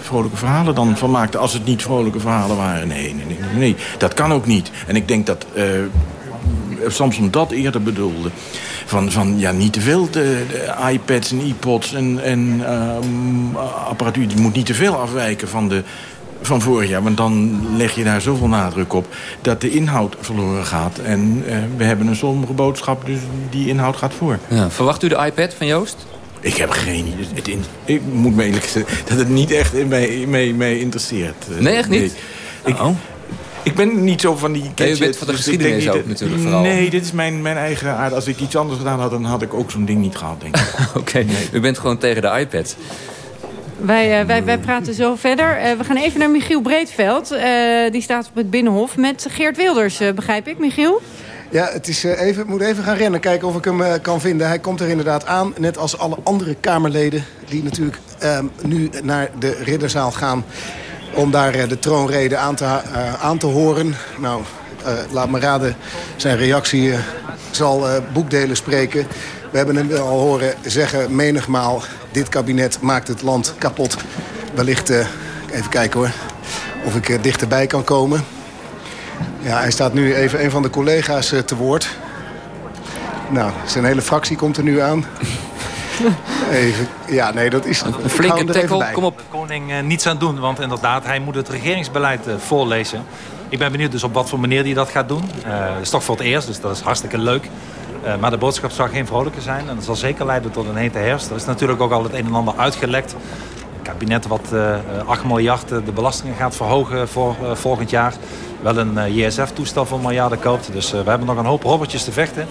vrolijke verhalen dan van maakte. Als het niet vrolijke verhalen waren. Nee, nee, nee, nee. dat kan ook niet. En ik denk dat uh, Samson dat eerder bedoelde. Van, van ja, niet te veel de, de iPads en iPods en, en um, apparatuur. Die moet niet te veel afwijken van, de, van vorig jaar. Want dan leg je daar zoveel nadruk op dat de inhoud verloren gaat. En uh, we hebben een sombere boodschap, dus die inhoud gaat voor. Ja, verwacht u de iPad van Joost? Ik heb geen idee. Het in, ik moet me eerlijk zeggen dat het niet echt mee, mee, mee interesseert. Nee, echt niet? Nee. Ik, oh. Ik ben niet zo van die Nee, u bent van de dus ik denk geschiedenis ook natuurlijk vooral. Nee, dit is mijn, mijn eigen aard. Als ik iets anders gedaan had, dan had ik ook zo'n ding niet gehad, denk ik. Oké, u bent gewoon tegen de iPad. Wij, eh, wij, wij praten zo verder. Eh, we gaan even naar Michiel Breedveld. Eh, die staat op het Binnenhof met Geert Wilders, eh, begrijp ik, Michiel? Ja, het is, eh, even, ik moet even gaan rennen, kijken of ik hem kan vinden. Hij komt er inderdaad aan, net als alle andere Kamerleden... die natuurlijk ehm, nu naar de Ridderzaal gaan... om daar eh, de troonrede aan te, eh, aan te horen. Nou, eh, laat me raden, zijn reactie zal boekdelen spreken. We hebben hem al horen zeggen menigmaal... dit kabinet maakt het land kapot. Wellicht, even kijken hoor, of ik dichterbij kan komen... Ja, hij staat nu even een van de collega's te woord. Nou, zijn hele fractie komt er nu aan. Even, ja, nee, dat is... Een flinke tackle, kom op. De koning eh, niets aan doen, want inderdaad, hij moet het regeringsbeleid eh, voorlezen. Ik ben benieuwd dus op wat voor manier hij dat gaat doen. Eh dat is toch voor het eerst, dus dat is hartstikke leuk. Eh, maar de boodschap zal geen vrolijke zijn. En dat zal zeker leiden tot een hete herfst. Er is natuurlijk ook al het een en ander uitgelekt. Een kabinet wat eh, eh, 8 miljard eh, de belastingen gaat verhogen voor eh, volgend jaar. Wel een eh, JSF-toestel voor miljarden koopt. Dus eh, we hebben nog een hoop robbertjes te vechten.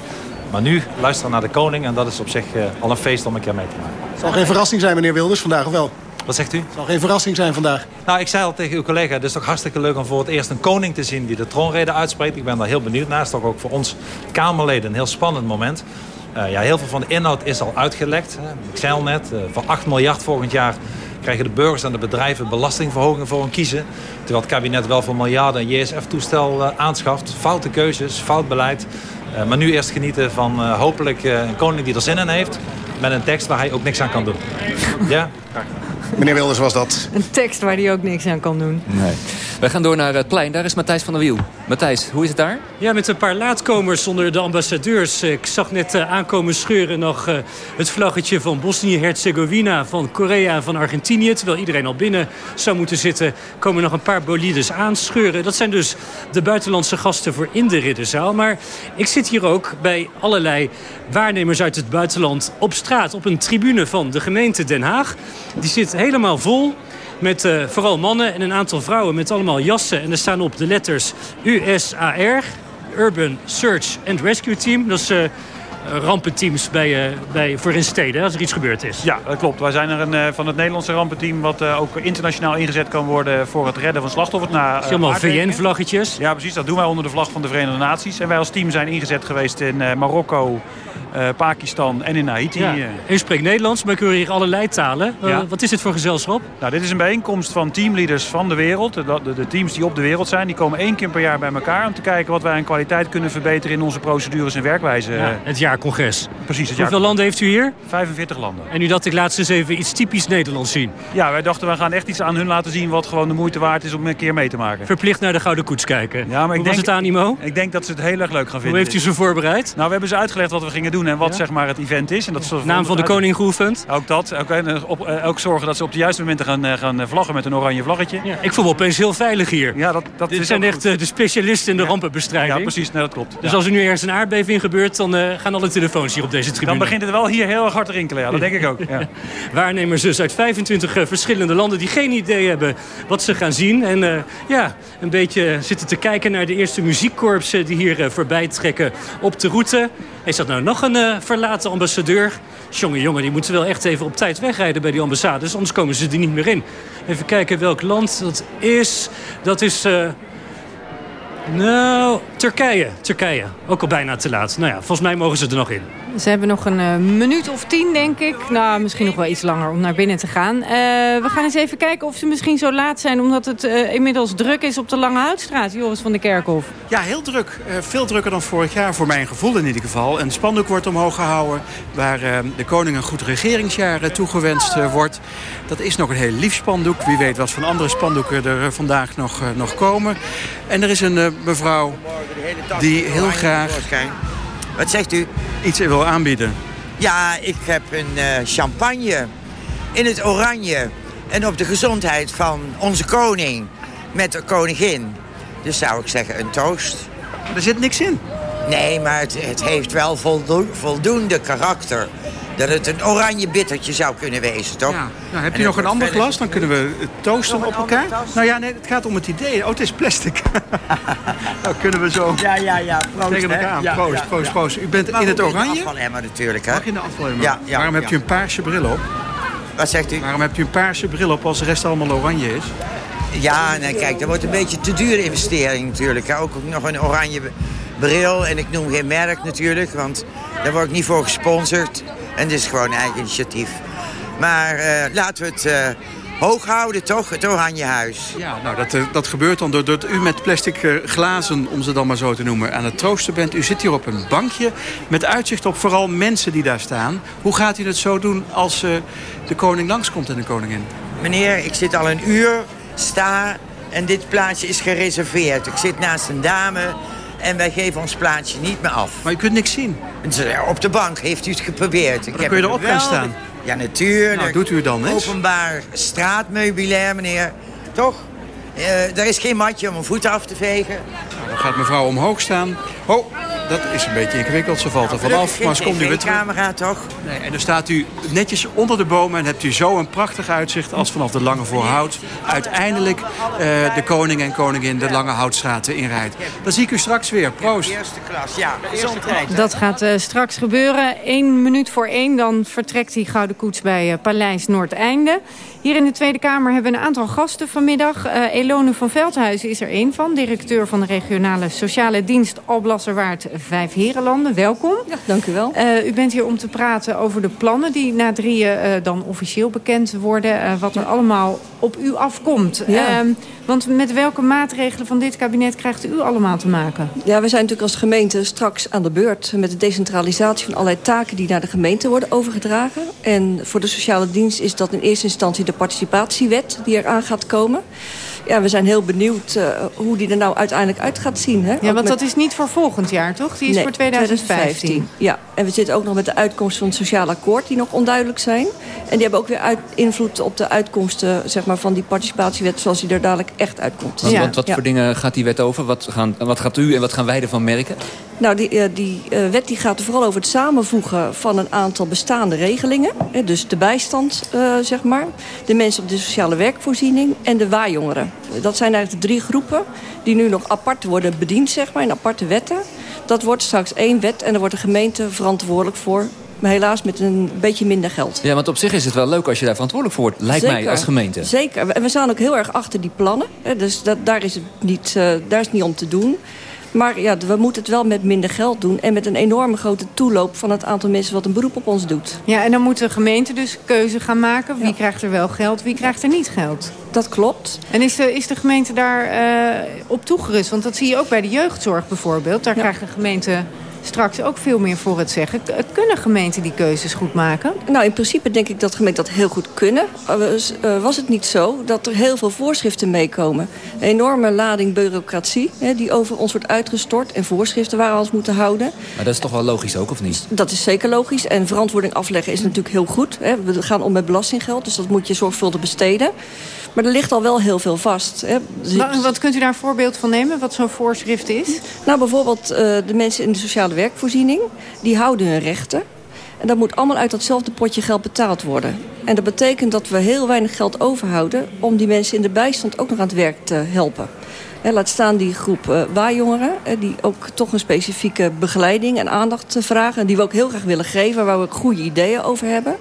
Maar nu luisteren naar de koning. En dat is op zich eh, al een feest om een keer mee te maken. Het zal geen verrassing zijn, meneer Wilders, vandaag of wel? Wat zegt u? Het zal geen verrassing zijn vandaag. Nou, ik zei al tegen uw collega, het is toch hartstikke leuk om voor het eerst een koning te zien die de troonrede uitspreekt. Ik ben daar heel benieuwd naar. Het is toch ook voor ons Kamerleden een heel spannend moment. Eh, ja, heel veel van de inhoud is al uitgelekt. Ik zei al net, eh, voor 8 miljard volgend jaar krijgen de burgers en de bedrijven belastingverhogingen voor hun kiezen. Terwijl het kabinet wel voor miljarden een JSF-toestel eh, aanschaft. Foute keuzes, fout beleid. Eh, maar nu eerst genieten van eh, hopelijk eh, een koning die er zin in heeft. Met een tekst waar hij ook niks aan kan doen. Ja? Meneer Wilders was dat. Een tekst waar hij ook niks aan kan doen. Nee. Wij gaan door naar het plein. Daar is Matthijs van der Wiel. Matthijs, hoe is het daar? Ja, met een paar laatkomers onder de ambassadeurs. Ik zag net eh, aankomen scheuren nog eh, het vlaggetje van Bosnië-Herzegovina, van Korea en van Argentinië. Terwijl iedereen al binnen zou moeten zitten, komen nog een paar bolides aanscheuren. Dat zijn dus de buitenlandse gasten voor in de ridderzaal. Maar ik zit hier ook bij allerlei waarnemers uit het buitenland op straat, op een tribune van de gemeente Den Haag. Die zit helemaal vol. Met eh, vooral mannen en een aantal vrouwen met allemaal jassen. En er staan op de letters USAR, Urban Search and Rescue Team. Dat eh, rampenteams bij, eh, bij, voor in steden, als er iets gebeurd is. Ja, dat klopt. Wij zijn er een, eh, van het Nederlandse rampenteam... wat eh, ook internationaal ingezet kan worden voor het redden van slachtoffers. Na, allemaal VN-vlaggetjes. Ja, precies. Dat doen wij onder de vlag van de Verenigde Naties. En wij als team zijn ingezet geweest in eh, Marokko, eh, Pakistan en in Haiti. Ja. Eh, U spreekt Nederlands, maar ik hoor hier allerlei talen. Eh, Ja. wat is dit voor gezelschap? Nou, dit is een bijeenkomst van teamleaders van de wereld. De, de, de teams die op de wereld zijn. Die komen één keer per jaar bij elkaar om te kijken wat wij aan kwaliteit kunnen verbeteren in onze procedures en werkwijze. Ja, het Precies, het Hoeveel landen heeft u hier? 45 landen. En u dacht ik laat ze eens even iets typisch Nederlands zien. Ja, wij dachten we gaan echt iets aan hun laten zien wat gewoon de moeite waard is om een keer mee te maken. Verplicht naar de Gouden Koets kijken. Ja, maar ik Hoe denk, was het animo? Ik denk dat ze het heel erg leuk gaan vinden. Hoe heeft u ze voorbereid? Nou, we hebben ze uitgelegd wat we gingen doen en wat Ja? zeg maar het event is. En dat ze Naam van de koning geoefend? Ook dat. Ook, en, op, eh, ook zorgen dat ze op de juiste momenten gaan, eh, gaan vlaggen met een oranje vlaggetje. Ja, ik voel me opeens heel veilig hier. Ja, dat, dat Dit is zijn echt goed. eh, de specialisten in de rampenbestrijding. Ja, precies. Nee, dat klopt. Dus Ja. als er nu ergens een aardbeving gebeurt, dan eh, gaan alle telefoons hier op deze tribune. Dan begint het wel hier heel erg hard te rinkelen. Ja, dat denk ik ook. Ja. Waarnemers dus uit 25 eh, verschillende landen die geen idee hebben wat ze gaan zien. En eh, ja, een beetje zitten te kijken naar de eerste muziekkorpsen die hier eh, voorbij trekken op de route. Is dat nou nog een eh, verlaten ambassadeur? Jongen, jongen, die moeten wel echt even op tijd wegrijden bij die ambassades, anders komen ze er niet meer in. Even kijken welk land dat is. Dat is... nou, Turkije. Turkije. Ook al bijna te laat. Nou ja, volgens mij mogen ze er nog in. Ze hebben nog een eh, minuut of tien, denk ik. Nou, misschien nog wel iets langer om naar binnen te gaan. Eh, we gaan eens even kijken of ze misschien zo laat zijn... omdat het eh, inmiddels druk is op de Lange Houtstraat, Joris van de Kerkhof. Ja, heel druk. Veel drukker dan vorig jaar, voor mijn gevoel in ieder geval. Een spandoek wordt omhoog gehouden... waar de koning een goed regeringsjaar toegewenst wordt. Dat is nog een heel lief spandoek. Wie weet wat van andere spandoeken er vandaag nog, nog komen. En er is een mevrouw die heel graag... Wat zegt u? Iets wil aanbieden. Ja, ik heb een eh, champagne in het oranje. En op de gezondheid van onze koning met de koningin. Dus zou ik zeggen een toast. Er zit niks in. Nee, maar het, het heeft wel voldo- voldoende karakter. Dat het een oranje bittertje zou kunnen wezen, toch? Ja. Nou, heb En je nog een ander verder- glas? Dan kunnen we toosten op elkaar. Nou ja, nee, het gaat om het idee. Oh, het is plastic. nou kunnen we zo Ja, ja, ja. Proost, tegen elkaar aan. Ja, Proost, ja, proost, proost. U bent in het de oranje? afvalemmer natuurlijk, hè? Mag in de afvalemmer. Ja, Waarom hebt u een paarse bril op? Wat zegt u? Waarom hebt u een paarse bril op als de rest allemaal oranje is? Ja, nee, kijk, dat wordt een beetje te dure investering natuurlijk. hè. Ook nog een oranje bril. En ik noem geen merk natuurlijk, want daar word ik niet voor gesponsord. En het is gewoon eigen initiatief. Maar eh, laten we het eh, hoog houden, toch? Het Oranje Huis. Ja, nou, dat, eh, dat gebeurt dan doordat u met plastic glazen, om ze dan maar zo te noemen, aan het troosten bent. U zit hier op een bankje met uitzicht op vooral mensen die daar staan. Hoe gaat u het zo doen als de koning langskomt en de koningin? Meneer, ik zit al een uur, sta en dit plaatsje is gereserveerd. Ik zit naast een dame en wij geven ons plaatsje niet meer af. Maar u kunt niks zien? Op de bank heeft u het geprobeerd. Ik dan kun je erop gaan staan. Ja, natuurlijk. Nou, doet u dan eens. Openbaar straatmeubilair, meneer. Toch? Eh, er is geen matje om een voet af te vegen. Dan gaat mevrouw omhoog staan. Oh, dat is een beetje ingewikkeld. Ze valt er vanaf, maar ze komt nu weer terug. camera toch? Nee, en dan staat u netjes onder de bomen en hebt u zo een prachtig uitzicht als vanaf de Lange Voorhout uiteindelijk eh, de koning en koningin de Lange Houtstraat inrijdt. Dan zie ik u straks weer. Proost. Eerste klas, ja. Dat gaat eh, straks gebeuren. Eén minuut voor één, dan vertrekt die Gouden Koets bij eh, Paleis Noordeinde. Hier in de Tweede Kamer hebben we een aantal gasten vanmiddag. Eh, Elone van Veldhuizen is er één van. Directeur van de regionale sociale dienst Alblasserwaard Vijf Herenlanden. Welkom. Ja, dank u wel. Eh, u bent hier om te praten over de plannen die na drieën eh, dan officieel bekend worden. eh, wat er allemaal op u afkomt. Ja. Ehm, want met welke maatregelen van dit kabinet krijgt u allemaal te maken? Ja, we zijn natuurlijk als gemeente straks aan de beurt... met de decentralisatie van allerlei taken die naar de gemeente worden overgedragen. En voor de sociale dienst is dat in eerste instantie de participatiewet die eraan gaat komen. Ja, we zijn heel benieuwd eh, hoe die er nou uiteindelijk uit gaat zien. Hè? Ja, Ook want met- dat is niet voor volgend jaar, toch? Die is Nee, voor 2015. Ja, en we zitten ook nog met de uitkomsten van het sociaal akkoord... die nog onduidelijk zijn. En die hebben ook weer uit, invloed op de uitkomsten zeg maar, van die participatiewet... zoals die er dadelijk echt uitkomt. Want, want wat Ja. voor dingen gaat die wet over? Wat, gaan, wat gaat u en wat gaan wij ervan merken? Nou, die, eh, die eh, wet die gaat vooral over het samenvoegen van een aantal bestaande regelingen. Dus de bijstand, eh, zeg maar. De mensen op de sociale werkvoorziening en de waaijongeren. Dat zijn eigenlijk de drie groepen die nu nog apart worden bediend, zeg maar, in aparte wetten. Dat wordt straks één wet en daar wordt de gemeente verantwoordelijk voor. Maar helaas met een beetje minder geld. Ja, want op zich is het wel leuk als je daar verantwoordelijk voor wordt. Lijkt mij als gemeente. Zeker. En we staan ook heel erg achter die plannen. Dus dat, daar, is het niet, daar is het niet om te doen. Maar ja, we moeten het wel met minder geld doen. En met een enorme grote toeloop van het aantal mensen wat een beroep op ons doet. Ja, en dan moet de gemeente dus keuze gaan maken. Wie krijgt er wel geld, wie krijgt er niet geld? Dat klopt. En is de, is de gemeente daar eh, op toegerust? Want dat zie je ook bij de jeugdzorg bijvoorbeeld. Daar krijgt de gemeente straks ook veel meer voor het zeggen. Kunnen gemeenten die keuzes goed maken? Nou, in principe denk ik dat gemeenten dat heel goed kunnen. Was- uh, was het niet zo dat er heel veel voorschriften meekomen. Een enorme lading bureaucratie hè, die over ons wordt uitgestort... en voorschriften waar we ons moeten houden. Maar dat is toch wel logisch ook, of niet? Dat is zeker logisch. En verantwoording afleggen is natuurlijk heel goed. Hè. We gaan om met belastinggeld, dus dat moet je zorgvuldig besteden. Maar er ligt al wel heel veel vast. Hè. Dus Wa- Wat kunt u daar een voorbeeld van nemen? Wat zo'n voorschrift is? Nou, bijvoorbeeld eh, de mensen in de sociale werkvoorziening... die houden hun rechten. En dat moet allemaal uit datzelfde potje geld betaald worden. En dat betekent dat we heel weinig geld overhouden... om die mensen in de bijstand ook nog aan het werk te helpen. Hè, laat staan die groep eh waarjongeren... die ook toch een specifieke begeleiding en aandacht vragen... en die we ook heel graag willen geven... waar we ook goede ideeën over hebben...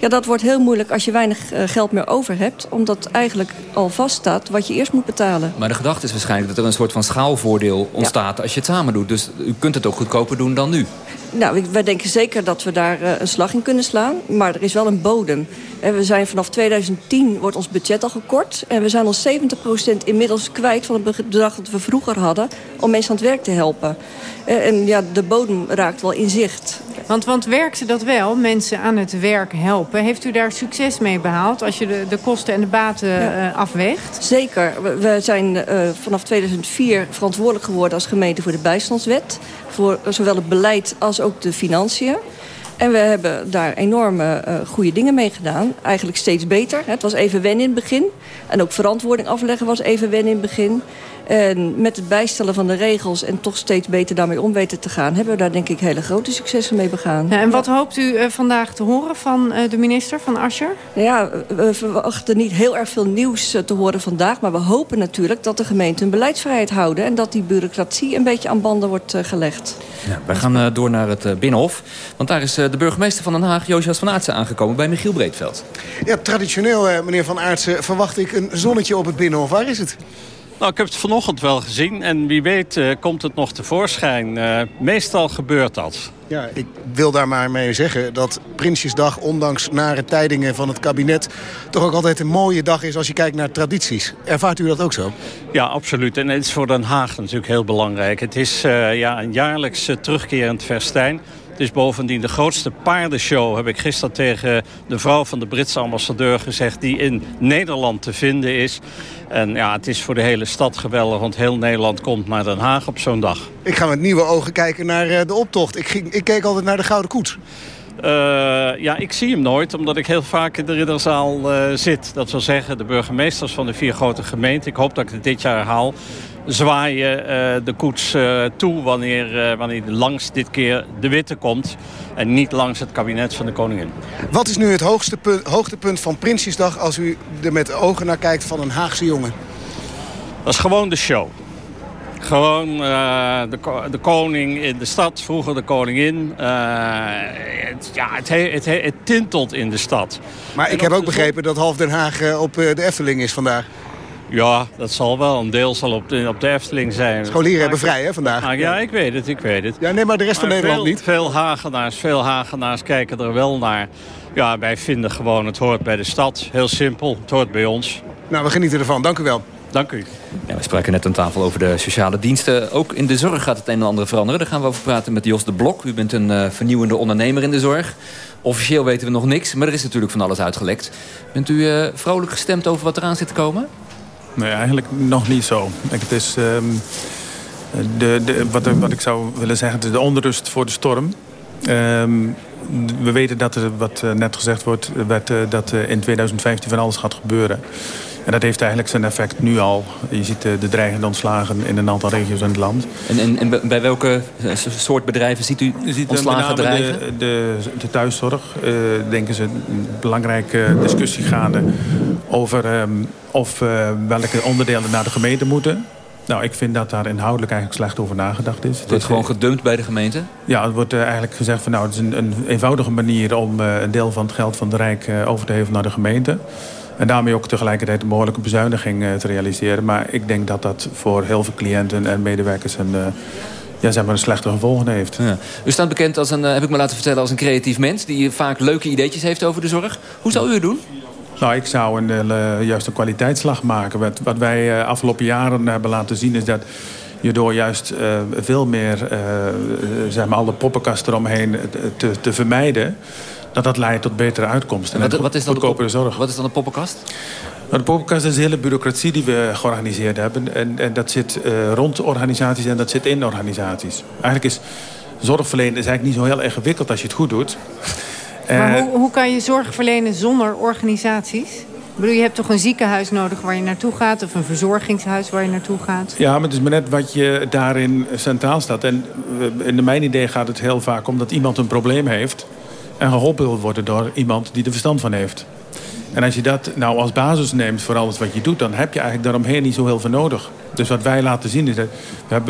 Ja, dat wordt heel moeilijk als je weinig eh, geld meer over hebt. Omdat eigenlijk al vaststaat wat je eerst moet betalen. Maar de gedachte is waarschijnlijk dat er een soort van schaalvoordeel ontstaat als je het samen doet. Dus u kunt het ook goedkoper doen dan nu. Nou, wij denken zeker dat we daar eh, een slag in kunnen slaan. Maar er is wel een bodem. En we zijn vanaf 2010 wordt ons budget al gekort. En we zijn al 70% inmiddels kwijt van het bedrag dat we vroeger hadden... om mensen aan het werk te helpen. Eh, en ja, de bodem raakt wel in zicht. Want, want werkte dat wel, mensen aan het werk helpen? Heeft u daar succes mee behaald als je de, de kosten en de baten Ja. eh, afweegt? Zeker. We, we zijn vanaf 2004 verantwoordelijk geworden als gemeente voor de bijstandswet. Voor zowel het beleid als ook de financiën. En we hebben daar enorme uh, goede dingen mee gedaan. Eigenlijk steeds beter. Het was even wennen in het begin. En ook verantwoording afleggen was even wennen in het begin. En met het bijstellen van de regels en toch steeds beter daarmee om weten te gaan... hebben we daar denk ik hele grote successen mee begaan. Ja, en wat hoopt u uh, vandaag te horen van uh, de minister, van Ascher? Ja, we verwachten niet heel erg veel nieuws uh, te horen vandaag... maar we hopen natuurlijk dat de gemeenten hun beleidsvrijheid houden... en dat die bureaucratie een beetje aan banden wordt gelegd. Ja, wij gaan door naar het Binnenhof. Want daar is de burgemeester van Den Haag, Josias van Aartsen, aangekomen... bij Michiel Breedveld. Ja, traditioneel, meneer van Aartsen, verwacht ik een zonnetje op het Binnenhof. Waar is het? Nou, ik heb het vanochtend wel gezien en wie weet uh, komt het nog tevoorschijn. Uh, meestal gebeurt dat. Ja, ik wil daar maar mee zeggen dat Prinsjesdag, ondanks nare tijdingen van het kabinet... toch ook altijd een mooie dag is als je kijkt naar tradities. Ervaart u dat ook zo? Ja, absoluut. En het is voor Den Haag natuurlijk heel belangrijk. Het is uh, ja, een jaarlijks terugkerend festijn. Het is bovendien de grootste paardenshow, heb ik gisteren tegen de vrouw van de Britse ambassadeur gezegd, die in Nederland te vinden is. En ja, het is voor de hele stad geweldig, want heel Nederland komt naar Den Haag op zo'n dag. Ik ga met nieuwe ogen kijken naar de optocht. Ik, ging, ik keek altijd naar de Gouden Koets. Uh, ja, ik zie hem nooit, omdat ik heel vaak in de ridderzaal uh, zit. Dat wil zeggen, de burgemeesters van de vier grote gemeenten. Ik hoop dat ik het dit jaar haal zwaaien uh, de koets uh, toe wanneer, uh, wanneer langs dit keer de witte komt. En niet langs het kabinet van de koningin. Wat is nu het hoogste punt, hoogtepunt van Prinsjesdag als u er met ogen naar kijkt van een Haagse jongen? Dat is gewoon de show. Gewoon de, de, koning in de stad, vroeger de koningin. het, ja, het, het, het, tintelt in de stad. Maar ik heb ook begrepen dat half Den Haag op de Efteling is vandaag. Ja, dat zal wel. Een deel zal op de, op de Efteling zijn. Scholieren hebben vrij hè, vandaag. Ah, ja, ik weet het, ik weet het. Ja, nee, maar de rest maar van Nederland veel, niet. Veel Hagenaars, veel Hagenaars kijken er wel naar. Ja, wij vinden gewoon het hoort bij de stad. Heel simpel, het hoort bij ons. Nou, we genieten ervan. Dank u wel. Dank u. Ja, we spraken net aan tafel over de sociale diensten. Ook in de zorg gaat het een en ander veranderen. Daar gaan we over praten met Jos de Blok. U bent een uh, vernieuwende ondernemer in de zorg. Officieel weten we nog niks, maar er is natuurlijk van alles uitgelekt. Bent u uh, vrolijk gestemd over wat eraan zit te komen? Nee, eigenlijk nog niet zo. Het is, um, de, de, wat, wat, ik zou willen zeggen, het is de onrust voor de storm. Um, we weten dat er, wat net gezegd wordt, werd, dat in 2015 van alles gaat gebeuren. En dat heeft eigenlijk zijn effect nu al. Je ziet de, de dreigende ontslagen in een aantal regio's in het land. En, en, en bij welke soort bedrijven ziet u ziet ontslagen dreigen? De, de, de thuiszorg, uh, denken ze, een belangrijke discussie gaande... over um, of uh, welke onderdelen naar de gemeente moeten. Nou, ik vind dat daar inhoudelijk eigenlijk slecht over nagedacht is. Het wordt gewoon gedumpt bij de gemeente? Ja, het wordt uh, eigenlijk gezegd van nou, het is een, een eenvoudige manier om uh, een deel van het geld van de Rijk over te geven naar de gemeente. En daarmee ook tegelijkertijd een behoorlijke bezuiniging te realiseren. Maar ik denk dat dat voor heel veel cliënten en medewerkers een, ja, zeg maar een slechte gevolgen heeft. Ja. U staat bekend als een, heb ik me laten vertellen, als een creatief mens... die vaak leuke ideetjes heeft over de zorg. Hoe zou u het doen? Nou, ik zou een, uh, juist een kwaliteitsslag maken. Wat, wat wij uh, afgelopen jaren hebben laten zien is dat je door juist uh, veel meer zeg maar, alle poppenkast eromheen te, te vermijden... dat dat leidt tot betere uitkomsten. Wat, wat, is dan de zorg? wat is dan de poppenkast? Nou, de poppenkast is de hele bureaucratie die we georganiseerd hebben. En, en dat zit rond organisaties en dat zit in organisaties. Eigenlijk is zorgverlenen is eigenlijk niet zo heel ingewikkeld als je het goed doet... Maar hoe, hoe kan je zorg verlenen zonder organisaties? Ik bedoel, je hebt toch een ziekenhuis nodig waar je naartoe gaat... of een verzorgingshuis waar je naartoe gaat? Ja, maar het is maar net wat je daarin centraal staat. En in mijn idee gaat het heel vaak om dat iemand een probleem heeft... en geholpen wil worden door iemand die er verstand van heeft. En als je dat nou als basis neemt voor alles wat je doet... dan heb je eigenlijk daaromheen niet zo heel veel nodig. Dus wat wij laten zien is dat...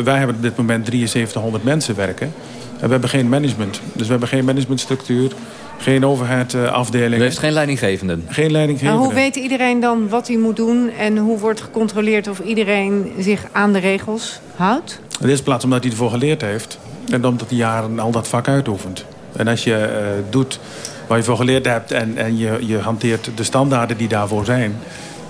Wij hebben op dit moment 7300 mensen werken... en we hebben geen management. Dus we hebben geen managementstructuur... Geen overheidafdeling. U heeft geen leidinggevenden? Geen leidinggevenden. Maar hoe weet iedereen dan wat hij moet doen... en hoe wordt gecontroleerd of iedereen zich aan de regels houdt? In de eerste plaats omdat hij ervoor geleerd heeft. En omdat hij jaren al dat vak uitoefent. En als je uh, doet waar je voor geleerd hebt... en, en je, je hanteert de standaarden die daarvoor zijn...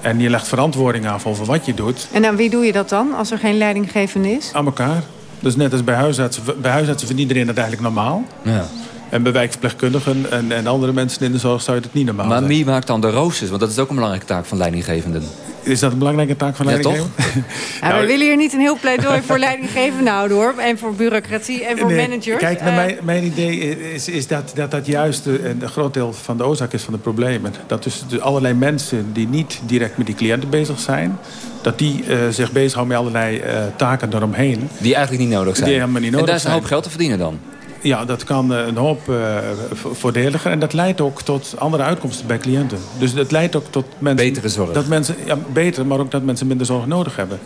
en je legt verantwoording af over wat je doet... En aan wie doe je dat dan, als er geen leidinggevende is? Aan elkaar. Dus net als bij huisartsen. Bij huisartsen vindt iedereen dat eigenlijk normaal. Ja. En bij wijkverpleegkundigen en, en andere mensen in de zorg zou je het niet normaal Maar zijn. wie maakt dan de roosters? Want dat is ook een belangrijke taak van leidinggevenden. Is dat een belangrijke taak van Ja, leidinggevenden? Ja, we willen hier niet een heel pleidooi voor leidinggevenden houden hoor. En voor bureaucratie en voor Nee, managers. Kijk, naar Eh, mijn, mijn idee is, is dat, dat dat juist een, groot deel van de oorzaak is van de problemen. Dat dus de allerlei mensen die niet direct met die cliënten bezig zijn... dat die eh, zich bezighouden met allerlei eh, taken daaromheen. Die eigenlijk niet nodig zijn. Die helemaal niet en nodig daar is een zijn. hoop geld te verdienen dan. Ja, dat kan eh, een hoop eh, vo- voordeliger. En dat leidt ook tot andere uitkomsten bij cliënten. Dus dat leidt ook tot mensen... Betere zorg. Dat mensen, ja, beter, maar ook dat mensen minder zorg nodig hebben.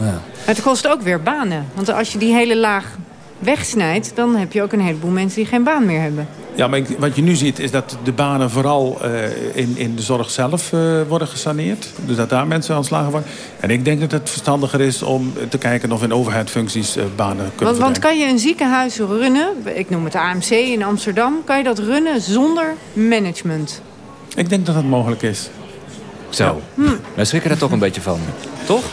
Het kost ook weer banen. Want als je die hele laag wegsnijdt... dan heb je ook een heleboel mensen die geen baan meer hebben. Ja, maar ik- wat je nu ziet is dat de banen vooral eh, in, in de zorg zelf eh, worden gesaneerd. Dus dat daar mensen ontslagen worden. En ik denk dat het verstandiger is om te kijken of in overheidsfuncties eh, banen kunnen Want, want kan je een ziekenhuis runnen... ik noem het AMC in Amsterdam... kan je dat runnen zonder management? Ik denk dat dat mogelijk is. Zo. Wij schrikken er toch een beetje van. Toch?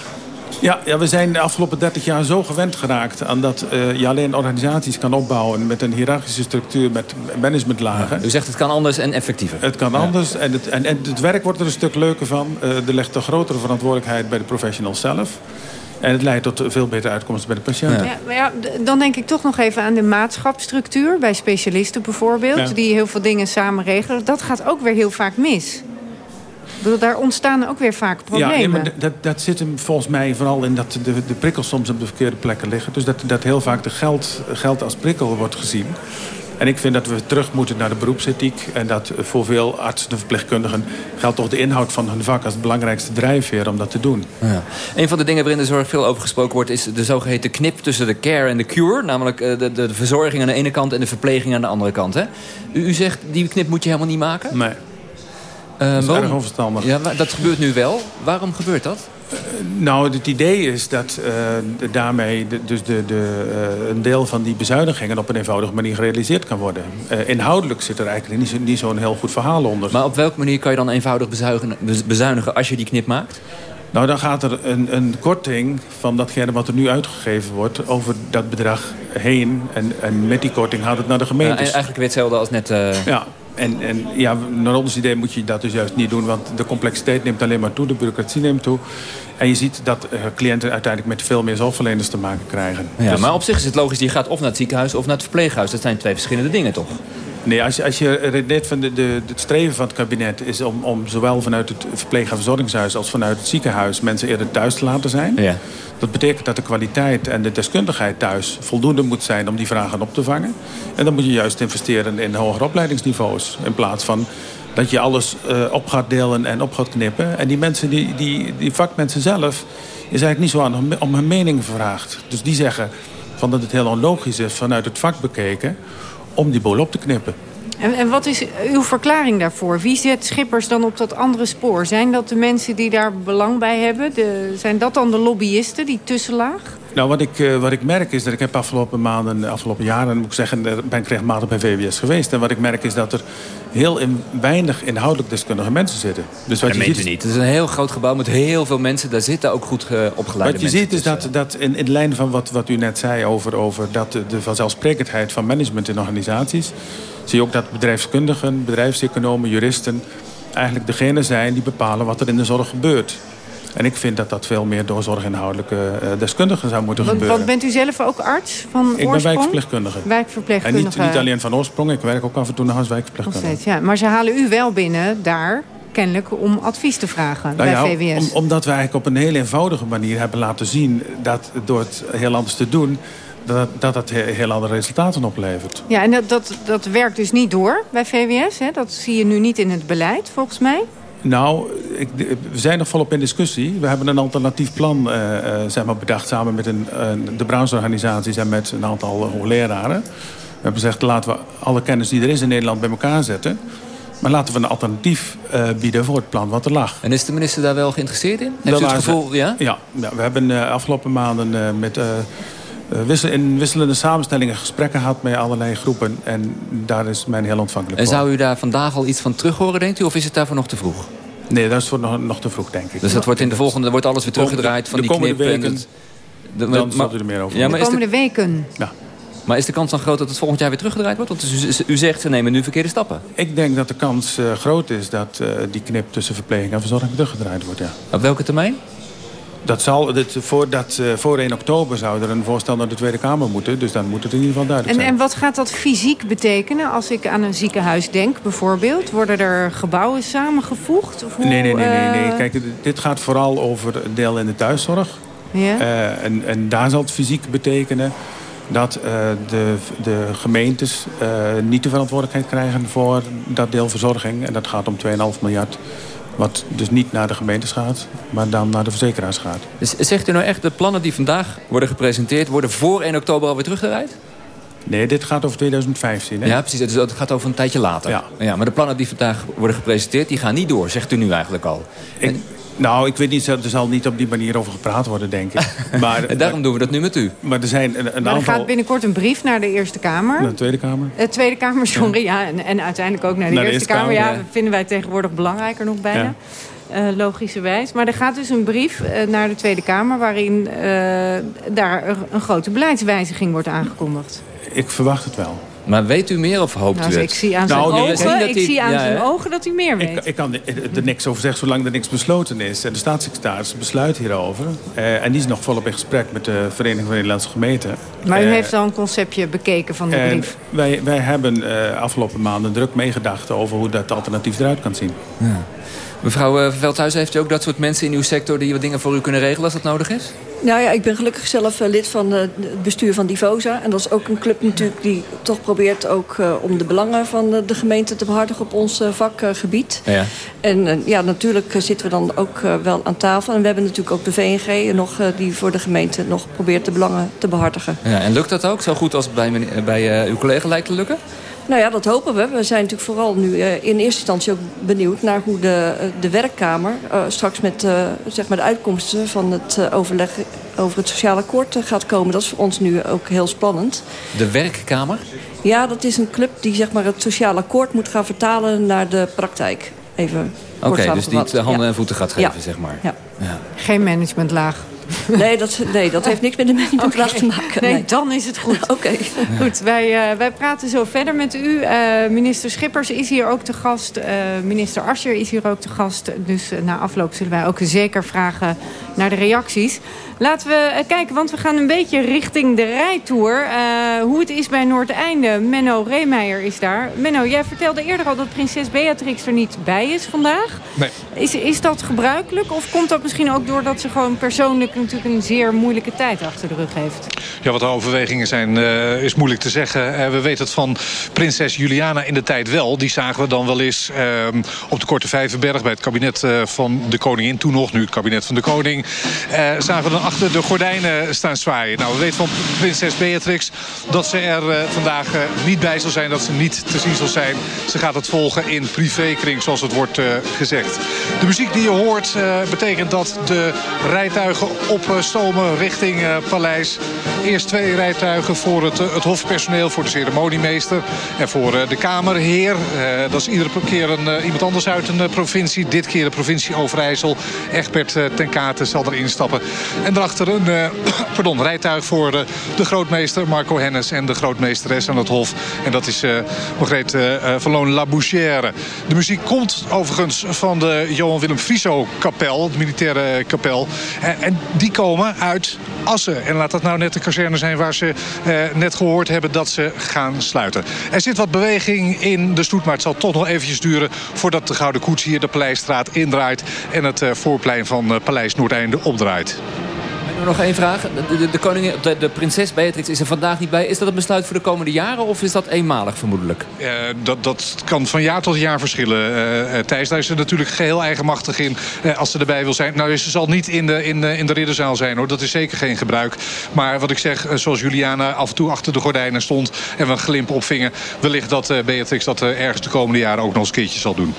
Ja, ja, we zijn de afgelopen 30 jaar zo gewend geraakt aan dat eh, je alleen organisaties kan opbouwen met een hiërarchische structuur, met managementlagen. U zegt het kan anders en effectiever. Het kan anders en het, en, en het werk wordt er een stuk leuker van. Eh, er ligt een grotere verantwoordelijkheid bij de professionals zelf. En het leidt tot veel betere uitkomsten bij de patiënten. Ja, maar ja, dan denk ik toch nog even aan de maatschapsstructuur... bij specialisten bijvoorbeeld, Ja. die heel veel dingen samen regelen. Dat gaat ook weer heel vaak mis. Bedoel, daar ontstaan ook weer vaak problemen. Ja, nee, maar dat, dat zit hem volgens mij vooral in dat de, de prikkels soms op de verkeerde plekken liggen. Dus dat, dat heel vaak de geld, geld als prikkel wordt gezien. En ik vind dat we terug moeten naar de beroepsethiek. En dat voor veel artsen en verpleegkundigen geldt toch de inhoud van hun vak als het belangrijkste drijfveer om dat te doen. Ja. Een van de dingen waarin de zorg veel over gesproken wordt... is de zogeheten knip tussen de care en de cure. Namelijk eh, de, de, de verzorging aan de ene kant en de verpleging aan de andere kant. Hè? U, u zegt, die knip moet je helemaal niet maken? Nee. Eh, dat is waarom- erg onverstandig. Ja, dat gebeurt nu wel. Waarom gebeurt dat? Nou, het idee is dat eh, de- daarmee de, dus de, de, eh, een deel van die bezuinigingen op een eenvoudige manier gerealiseerd kan worden. Eh, inhoudelijk zit er eigenlijk niet, zo- niet zo'n heel goed verhaal onder. Maar op welke manier kan je dan eenvoudig bezuinigen, bez- bezuinigen als je die knip maakt? Nou, dan gaat er een, een korting van datgene wat er nu uitgegeven wordt... over dat bedrag heen. En, en met die korting gaat het naar de Ja, gemeentes. eigenlijk weer hetzelfde als net... eh, Ja, en, en ja, naar ons idee moet je dat dus juist niet doen... want de complexiteit neemt alleen maar toe, de bureaucratie neemt toe. En je ziet dat eh, cliënten uiteindelijk met veel meer zorgverleners te maken krijgen. Ja, Dus- maar op zich is het logisch, je gaat of naar het ziekenhuis of naar het verpleeghuis. Dat zijn twee verschillende dingen, toch? Nee, als je, als je redeneert van de, de, het streven van het kabinet... is om, om zowel vanuit het verpleeg- en verzorgingshuis als vanuit het ziekenhuis... mensen eerder thuis te laten zijn. Ja. Dat betekent dat de kwaliteit en de deskundigheid thuis voldoende moet zijn... om die vragen op te vangen. En dan moet je juist investeren in hogere opleidingsniveaus... in plaats van dat je alles eh, op gaat delen en op gaat knippen. En die mensen, die, die, die vakmensen zelf... is eigenlijk niet zo aan om hun mening gevraagd. Dus die zeggen van dat het heel onlogisch is vanuit het vak bekeken... om die boel op te knippen. En, en wat is uw verklaring daarvoor? Wie zet Schippers dan op dat andere spoor? Zijn dat de mensen die daar belang bij hebben? De, zijn dat dan de lobbyisten, die tussenlaag? Nou, wat ik, eh, wat ik merk is dat ik heb afgelopen maanden, afgelopen jaren, moet ik zeggen, eh, ben ik regelmatig bij VWS geweest. En wat ik merk is dat er heel in, weinig inhoudelijk deskundige mensen zitten. Dus wat dat je meent ziet, u niet. Het is een heel groot gebouw met heel veel mensen. Daar zitten ook goed eh, opgeleide Wat je mensen ziet is dat, dat in, in lijn van wat, wat u net zei over, over dat de, de vanzelfsprekendheid van management in organisaties, zie je ook dat bedrijfskundigen, bedrijfseconomen, juristen eigenlijk degene zijn die bepalen wat er in de zorg gebeurt. En ik vind dat dat veel meer door zorginhoudelijke eh, deskundigen zou moeten gebeuren. want bent u zelf ook arts van ik ben oorsprong? wijkverpleegkundige. En Wijkverpleegkundige. niet, niet alleen van oorsprong, ik werk ook af en toe nog als wijkverpleegkundige. steeds, ja. Maar ze halen u wel binnen daar, kennelijk, om advies te vragen Nou ja, bij VWS. om- omdat we eigenlijk op een heel eenvoudige manier hebben laten zien... dat door het heel anders te doen, dat dat, dat he- heel andere resultaten oplevert. Ja, en dat, dat, dat werkt dus niet door bij VWS. Hè? Dat zie je nu niet in het beleid, volgens mij. Nou, ik, we zijn nog volop in discussie. We hebben een alternatief plan eh, eh, zeg maar bedacht... samen met een, de brancheorganisaties en met een aantal hoogleraren. We hebben gezegd, laten we alle kennis die er is in Nederland bij elkaar zetten... maar laten we een alternatief eh, bieden voor het plan wat er lag. En is de minister daar wel geïnteresseerd in? Heeft u het ze- gevoel, ja? Ja, ja, we hebben afgelopen maanden met, in wisselende samenstellingen gesprekken gehad met allerlei groepen. En daar is men heel ontvankelijk En voor. zou u daar vandaag al iets van terug horen, denkt u? Of is het daarvoor nog te vroeg? Nee, dat is voor nog, nog te vroeg, denk ik. Dus dat wordt in de volgende, wordt alles weer teruggedraaid van de die komende knip. en weken, het- de- dan maar- zult u er meer over Ja, de maar is komende weken. Ja. Maar is de kans dan groot dat het volgend jaar weer teruggedraaid wordt? Want u, u zegt, ze nemen nu verkeerde stappen. Ik denk dat de kans uh, groot is dat uh, die knip tussen verpleging en verzorging teruggedraaid wordt, ja. Op welke termijn? Dat zal, dat, uh, voor 1 oktober zou er een voorstel naar de Tweede Kamer moeten. Dus dan moet het in ieder geval duidelijk en, zijn. En wat gaat dat fysiek betekenen als ik aan een ziekenhuis denk bijvoorbeeld? Worden er gebouwen samengevoegd? Of hoe, nee, nee, nee, nee, nee. Kijk, dit gaat vooral over deel in de thuiszorg. Ja? Uh, en, en daar zal het fysiek betekenen dat uh, de, de gemeentes uh, niet de verantwoordelijkheid krijgen voor dat deel verzorging. En dat gaat om 2,5 miljard. Wat dus niet naar de gemeentes gaat, maar dan naar de verzekeraars gaat. Dus zegt u nou echt, de plannen die vandaag worden gepresenteerd... worden voor 1 oktober alweer teruggedraaid? Nee, dit gaat over 2015. Hè? Ja, precies. Dus het gaat over een tijdje later. Ja. ja. Maar de plannen die vandaag worden gepresenteerd, die gaan niet door. Zegt u nu eigenlijk al. Ik, nou, ik weet niet, er zal niet op die manier over gepraat worden, denk ik. Maar, en daarom doen we dat nu met u. Maar er zijn een, een maar er aantal... gaat binnenkort een brief naar de Eerste Kamer. Naar de Tweede Kamer. De Tweede Kamer, sorry. Ja. en, en uiteindelijk ook naar de, naar de Eerste, Eerste Kamer. Kamer ja, ja. vinden wij tegenwoordig belangrijker nog bijna. Ja. Uh, logischerwijs. Maar er gaat dus een brief uh, naar de Tweede Kamer... waarin uh, daar een grote beleidswijziging wordt aangekondigd. Ik verwacht het wel. Maar weet u meer of hoopt nou, u het? Ik zie aan zijn, nou, ogen, dat ik hij, zie aan ja, zijn ogen dat u meer weet. Ik, ik kan er niks over zeggen zolang er niks besloten is. En de staatssecretaris besluit hierover. Uh, en die is nog volop in gesprek met de Vereniging van Nederlandse Gemeenten. Maar u uh, heeft al een conceptje bekeken van de brief? Wij, wij hebben uh, afgelopen maanden druk meegedacht over hoe dat alternatief eruit kan zien. Ja. Mevrouw uh, Veldhuizen, heeft u ook dat soort mensen in uw sector... die wat dingen voor u kunnen regelen als dat nodig is? Nou ja, ik ben gelukkig zelf uh, lid van uh, het bestuur van Divosa. En dat is ook een club natuurlijk die toch probeert ook uh, om de belangen van de gemeente te behartigen op ons vakgebied. Ja. En ja, natuurlijk zitten we dan ook wel aan tafel. En we hebben natuurlijk ook de VNG nog die voor de gemeente nog probeert de belangen te behartigen. Ja, en lukt dat ook zo goed als het bij, bij uw collega lijkt te lukken? Nou ja, dat hopen we. We zijn natuurlijk vooral nu uh, in eerste instantie ook benieuwd naar hoe de, de werkkamer uh, straks met uh, zeg maar de uitkomsten van het overleg over het sociale akkoord gaat komen. Dat is voor ons nu ook heel spannend. De werkkamer? Ja, dat is een club die zeg maar, het sociale akkoord moet gaan vertalen naar de praktijk. Even Oké, okay, dus die het handen ja. en voeten gaat geven, ja. zeg maar. Ja. Ja. Geen managementlaag. Nee, dat, nee, dat heeft niks met de okay. te maken. Nee, nee, dan is het goed. Oké. Okay. Goed, wij, uh, wij praten zo verder met u. Uh, minister Schippers is hier ook te gast. Uh, minister Ascher is hier ook te gast. Dus na afloop zullen wij ook zeker vragen naar de reacties. Laten we kijken, want we gaan een beetje richting de rijtour. hoe het is bij Noordeinde. Menno Reemeijer is daar. Menno, jij vertelde eerder al dat prinses Beatrix er niet bij is vandaag. Nee. Is, is dat gebruikelijk? Of komt dat misschien ook doordat ze gewoon persoonlijk natuurlijk een zeer moeilijke tijd achter de rug heeft? Ja, wat de overwegingen zijn uh, is moeilijk te zeggen. Uh, we weten het van prinses Juliana in de tijd wel. Die zagen we dan wel eens uh, op de Korte Vijverberg... bij het kabinet van de koningin, toen nog, nu het kabinet van de koning... Zagen we dan achter de gordijnen staan zwaaien. Nou, we weten van prinses Beatrix dat ze er uh, vandaag uh, niet bij zal zijn... dat ze niet te zien zal zijn. Ze gaat het volgen in privékring, zoals het wordt uh, gezegd. De muziek die je hoort betekent dat de rijtuigen opstomen richting Paleis. Eerst twee rijtuigen voor het, het hofpersoneel, voor de ceremoniemeester... en voor de kamerheer. dat is iedere keer een, iemand anders uit een provincie. Dit keer de provincie Overijssel. Egbert ten Katen zal erin stappen. En daarachter een uh, pardon, rijtuig voor uh, de grootmeester Marco Hennis... en de grootmeesteres aan het hof. En dat is uh, Margreet van Loon Labouchère. De muziek komt overigens van de Johan Willem Frieso kapel, de militaire kapel. En die komen uit Assen. En laat dat nou net de kazerne zijn waar ze net gehoord hebben dat ze gaan sluiten. Er zit wat beweging in de stoet, maar het zal toch nog eventjes duren... voordat de Gouden Koets hier de Paleisstraat indraait... en het voorplein van Paleis Noordeinde opdraait. Nog één vraag. De, de, koningin, de, prinses Beatrix is er vandaag niet bij. Is dat een besluit voor de komende jaren of is dat eenmalig vermoedelijk? Uh, dat, dat kan van jaar tot jaar verschillen. Uh, Thijs, daar is ze natuurlijk geheel eigenmachtig in als ze erbij wil zijn. Nou, ze zal niet in de, in, in de ridderzaal zijn hoor. Dat is zeker geen gebruik. Maar wat ik zeg, zoals Juliana af en toe achter de gordijnen stond... en we een glimp opvingen... wellicht dat Beatrix dat ergens de komende jaren ook nog eens een keertje zal doen.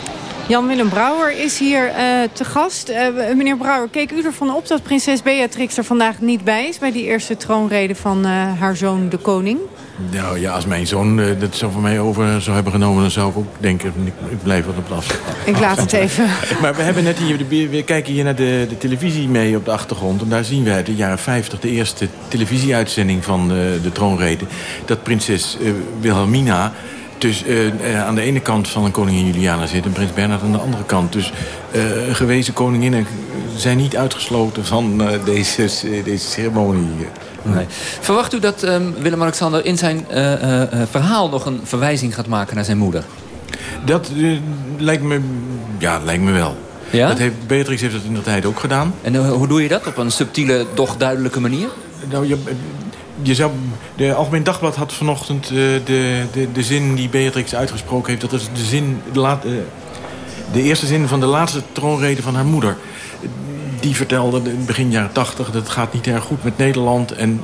Jan-Willem Brouwer is hier uh, te gast. Uh, meneer Brouwer, keek u ervan op dat prinses Beatrix er vandaag niet bij is... bij die eerste troonrede van uh, haar zoon de koning? Nou ja, als mijn zoon dat zo van mij over zou hebben genomen... dan zou ik ook denken, ik, ik blijf wat op de. Ik laat het even. maar we hebben net hier, we kijken hier naar de, de televisie mee op de achtergrond... en daar zien wij de jaren 50 de eerste televisieuitzending van de troonrede... dat prinses Wilhelmina dus uh, aan de ene kant van een koningin Juliana zit... en prins Bernhard aan de andere kant. Dus uh, gewezen koninginnen zijn niet uitgesloten van uh, deze, deze ceremonie. Nee. Verwacht u dat um, Willem-Alexander in zijn verhaal... nog een verwijzing gaat maken naar zijn moeder? Dat lijkt, me, ja, lijkt me wel. Ja? Dat heeft, Beatrix heeft dat in de tijd ook gedaan. En hoe doe je dat? Op een subtiele, doch duidelijke manier? Nou, je, de Algemeen Dagblad had vanochtend uh, de, de, de zin die Beatrix uitgesproken heeft. Dat is de, zin, de, laat, uh, de eerste zin van de laatste troonrede van haar moeder. Die vertelde in begin jaren tachtig dat het gaat niet erg goed met Nederland. En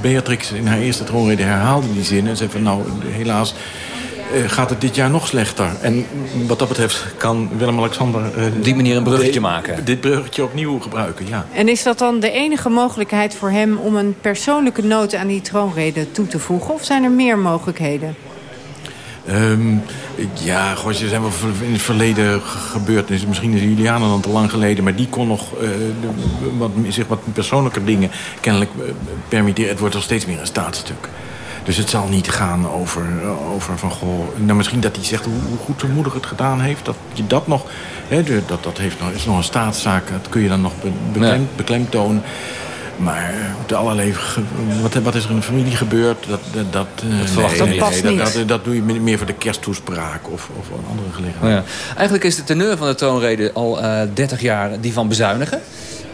Beatrix in haar eerste troonrede herhaalde die zin. En zei van nou helaas gaat het dit jaar nog slechter. En wat dat betreft kan Willem-Alexander... Uh, die manier een bruggetje maken. Dit bruggetje opnieuw gebruiken, ja. En is dat dan de enige mogelijkheid voor hem... om een persoonlijke noot aan die troonrede toe te voegen? Of zijn er meer mogelijkheden? Um, ja, goh, er zijn wel in het verleden gebeurd. Dus misschien is Juliana dan te lang geleden. Maar die kon nog uh, wat, zich wat persoonlijke dingen kennelijk uh, permitteren. Het wordt al steeds meer een staatsstuk. Dus het zal niet gaan over, over van goh... Nou, misschien dat hij zegt hoe, hoe goed zijn moeder het gedaan heeft. Dat je dat nog... Hè, dat, dat heeft nog, is nog een staatszaak. Dat kun je dan nog beklem, ja. beklemtonen. Maar de allerlei, wat, wat is er in de familie gebeurd? Dat, dat, dat, nee, nee, nee, nee dat, dat, dat, doe je meer voor de kersttoespraak of, of een andere gelegenheid. Ja. Eigenlijk is de teneur van de toonrede al uh, 30 jaar die van bezuinigen.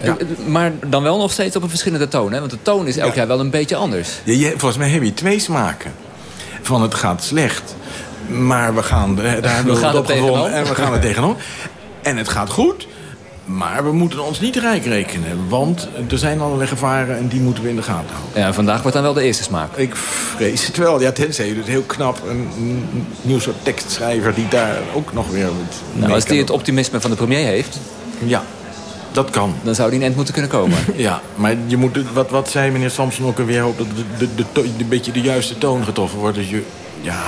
Ja. Maar dan wel nog steeds op een verschillende toon. Hè? Want de toon is elk ja. jaar wel een beetje anders. Je, volgens mij heb je twee smaken. Van het gaat slecht. Maar we gaan, daar hebben we, gaan het op En we gaan er tegenop. En het gaat goed. Maar we moeten ons niet rijk rekenen. Want er zijn allerlei gevaren en die moeten we in de gaten houden. Ja, vandaag wordt dan wel de eerste smaak. Ik vrees het wel. Ja, tenzij je dus heel knap een, een nieuw soort tekstschrijver... die daar ook nog weer... Nou, als die het optimisme van de premier heeft... Ja, dat kan. Dan zou die een eind moeten kunnen komen. ja, maar je moet, wat, wat zei meneer Samson ook alweer... dat de, de, de, de, een beetje de juiste toon getroffen wordt. Dus je ja,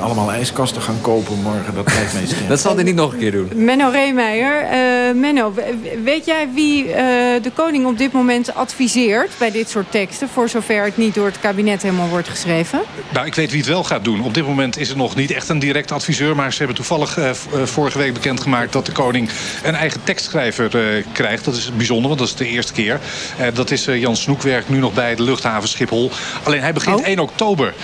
allemaal ijskasten gaan kopen morgen, dat lijkt mij dat zal hij niet nog een keer doen. Menno Reemeijer, uh, Menno, weet jij wie uh, de koning op dit moment adviseert... bij dit soort teksten, voor zover het niet door het kabinet helemaal wordt geschreven? Nou, ik weet wie het wel gaat doen. Op dit moment is er nog niet echt een direct adviseur... maar ze hebben toevallig uh, vorige week bekendgemaakt... dat de koning een eigen tekstschrijver krijgt. Dat is bijzonder, want dat is de eerste keer. dat is Jan Snoekwerk, nu nog bij de luchthaven Schiphol. Alleen hij begint oh. 1 oktober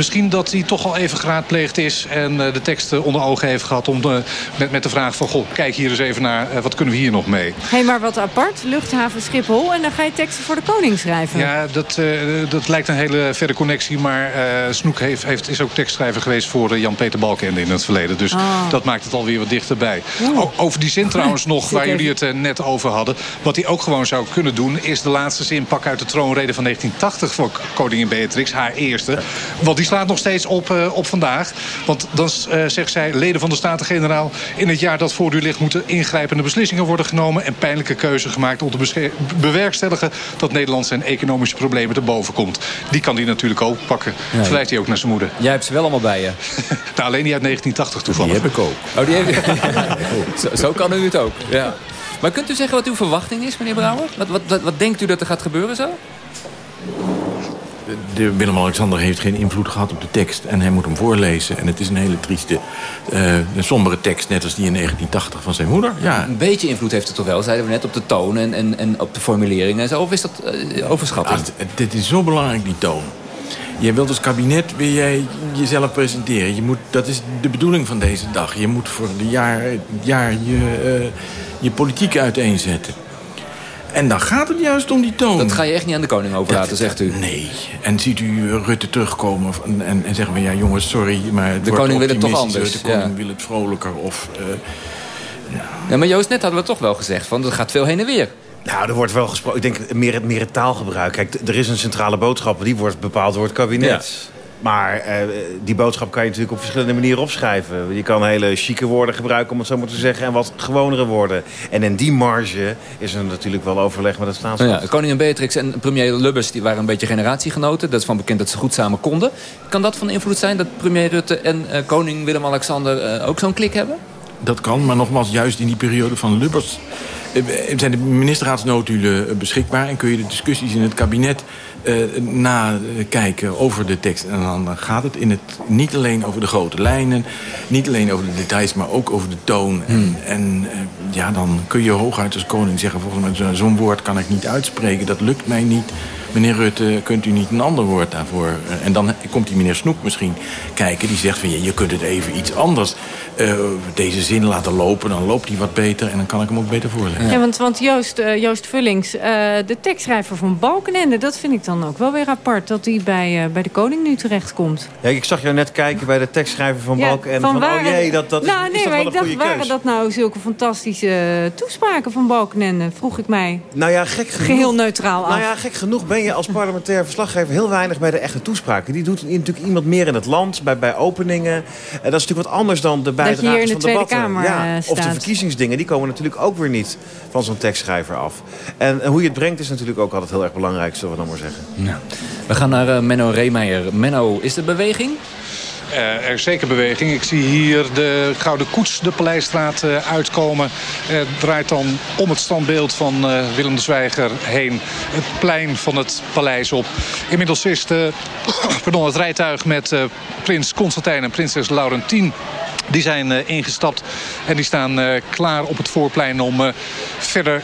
misschien dat hij toch al even geraadpleegd is... en uh, de tekst onder ogen heeft gehad om de, met, met de vraag van... goh, kijk hier eens even naar, uh, wat kunnen we hier nog mee? Hé, hey, maar wat apart. Luchthaven Schiphol en dan ga je teksten voor de koning schrijven. Ja, dat, dat lijkt een hele verre connectie. Maar Snoek heeft, heeft, is ook tekstschrijver geweest voor Jan-Peter Balkenende in het verleden. Dus oh. dat maakt het alweer wat dichterbij. O, over die zin trouwens nog, waar jullie het net over hadden. Wat hij ook gewoon zou kunnen doen... is de laatste zin pak uit de troonrede van 1980 voor koningin Beatrix. Haar eerste. Want die slaat nog steeds op, uh, op vandaag. Want dan uh, zegt zij, leden van de Staten-Generaal... in het jaar dat voor u ligt moeten ingrijpende beslissingen worden genomen... en pijnlijke keuzes gemaakt om te bewerkstelligen... dat Nederland zijn economische problemen te boven komt. Die kan hij natuurlijk ook pakken. Ja, Verwijt hij ook naar zijn moeder. Jij hebt ze wel allemaal bij je. nou, alleen die uit 1980 toevallig. Die heb ik ook. Oh, die zo, zo kan u het ook, ja. Maar kunt u zeggen wat uw verwachting is, meneer Brouwer? Wat, wat, wat, wat denkt u dat er gaat gebeuren zo? De Willem-Alexander heeft geen invloed gehad op de tekst. En hij moet hem voorlezen. En het is een hele trieste, uh, een sombere tekst. Net als die in 1980 van zijn moeder. Ja. Een beetje invloed heeft het toch wel, zeiden we net, op de toon en, en, en op de formuleringen en zo. Of is dat uh, overschatting? Ja, dit is zo belangrijk, die toon. Je wilt als kabinet wil jij jezelf presenteren. Je moet, dat is de bedoeling van deze dag. Je moet voor het jaar, jaar je, uh, je politiek uiteenzetten. En dan gaat het juist om die toon. Dat ga je echt niet aan de koning overlaten, zegt u? Nee. En ziet u Rutte terugkomen en, en, en zeggen we... ja jongens, sorry, maar het de koning wil het toch anders. De koning wil het vrolijker of... Uh, ja. ja, maar Joost, net hadden we toch wel gezegd... van het gaat veel heen en weer. Nou, er wordt wel gesproken. Ik denk meer, meer het taalgebruik. Kijk, er is een centrale boodschap... die wordt bepaald door het kabinet. Maar eh, die boodschap kan je natuurlijk op verschillende manieren opschrijven. Je kan hele chique woorden gebruiken, om het zo maar te zeggen... en wat gewonere woorden. En in die marge is er natuurlijk wel overleg met het staatshoofd. Nou ja, koningin Beatrix en premier Lubbers die waren een beetje generatiegenoten. Dat is van bekend dat ze goed samen konden. Kan dat van invloed zijn dat premier Rutte en eh, koning Willem-Alexander... eh, ook zo'n klik hebben? Dat kan, maar nogmaals, juist in die periode van Lubbers... eh, zijn de ministerraadsnotulen eh, beschikbaar... en kun je de discussies in het kabinet eh, nakijken over de tekst. En dan gaat het in het niet alleen over de grote lijnen... niet alleen over de details, maar ook over de toon. En, en eh, ja, dan kun je hooguit als koning zeggen... volgens mij zo- zo'n woord kan ik niet uitspreken, dat lukt mij niet... Meneer Rutte, kunt u niet een ander woord daarvoor? Eh, En dan komt die meneer Snoek misschien kijken. Die zegt van, ja, je kunt het even iets anders eh, deze zin laten lopen. Dan loopt hij wat beter en dan kan ik hem ook beter voorlezen. Ja, want, want Joost, eh, Joost Vullings, eh, de tekstschrijver van Balkenende... dat vind ik dan ook wel weer apart, dat hij bij, bij de koning nu terechtkomt. Ja, ik zag jou net kijken bij de tekstschrijver van Ja, Balk... en van, waren- oh jee, dat, dat is, nou, is nee, toch maar wel ik een dacht, waren dat nou zulke fantastische toespraken van Balkenende? Vroeg ik mij. Nou ja, gek genoeg, Geheel neutraal af. Nou ja, gek genoeg ben je als parlementair verslaggever heel weinig bij de echte toespraken. Die doet natuurlijk iemand meer in het land, bij, bij openingen. En dat is natuurlijk wat anders dan de je hier in bijdragers de van Tweede debatten. Kamer, ja, eh, of de verkiezingsdingen, die komen natuurlijk ook weer niet van zo'n tekstschrijver af. En, en hoe je het brengt is natuurlijk ook altijd heel erg belangrijk, zullen we dan maar zeggen. We gaan naar eh, Menno Reemeijer. Menno, is de beweging? Eh, er is zeker beweging. Ik zie hier de Gouden Koets de Paleisstraat eh, uitkomen. Het draait dan om het standbeeld van eh, Willem de Zwijger heen. Het plein van het paleis op. Inmiddels is de, pardon, het rijtuig met eh, prins Constantijn en prinses Laurentien... Die zijn eh, ingestapt en die staan eh, klaar op het voorplein om eh, verder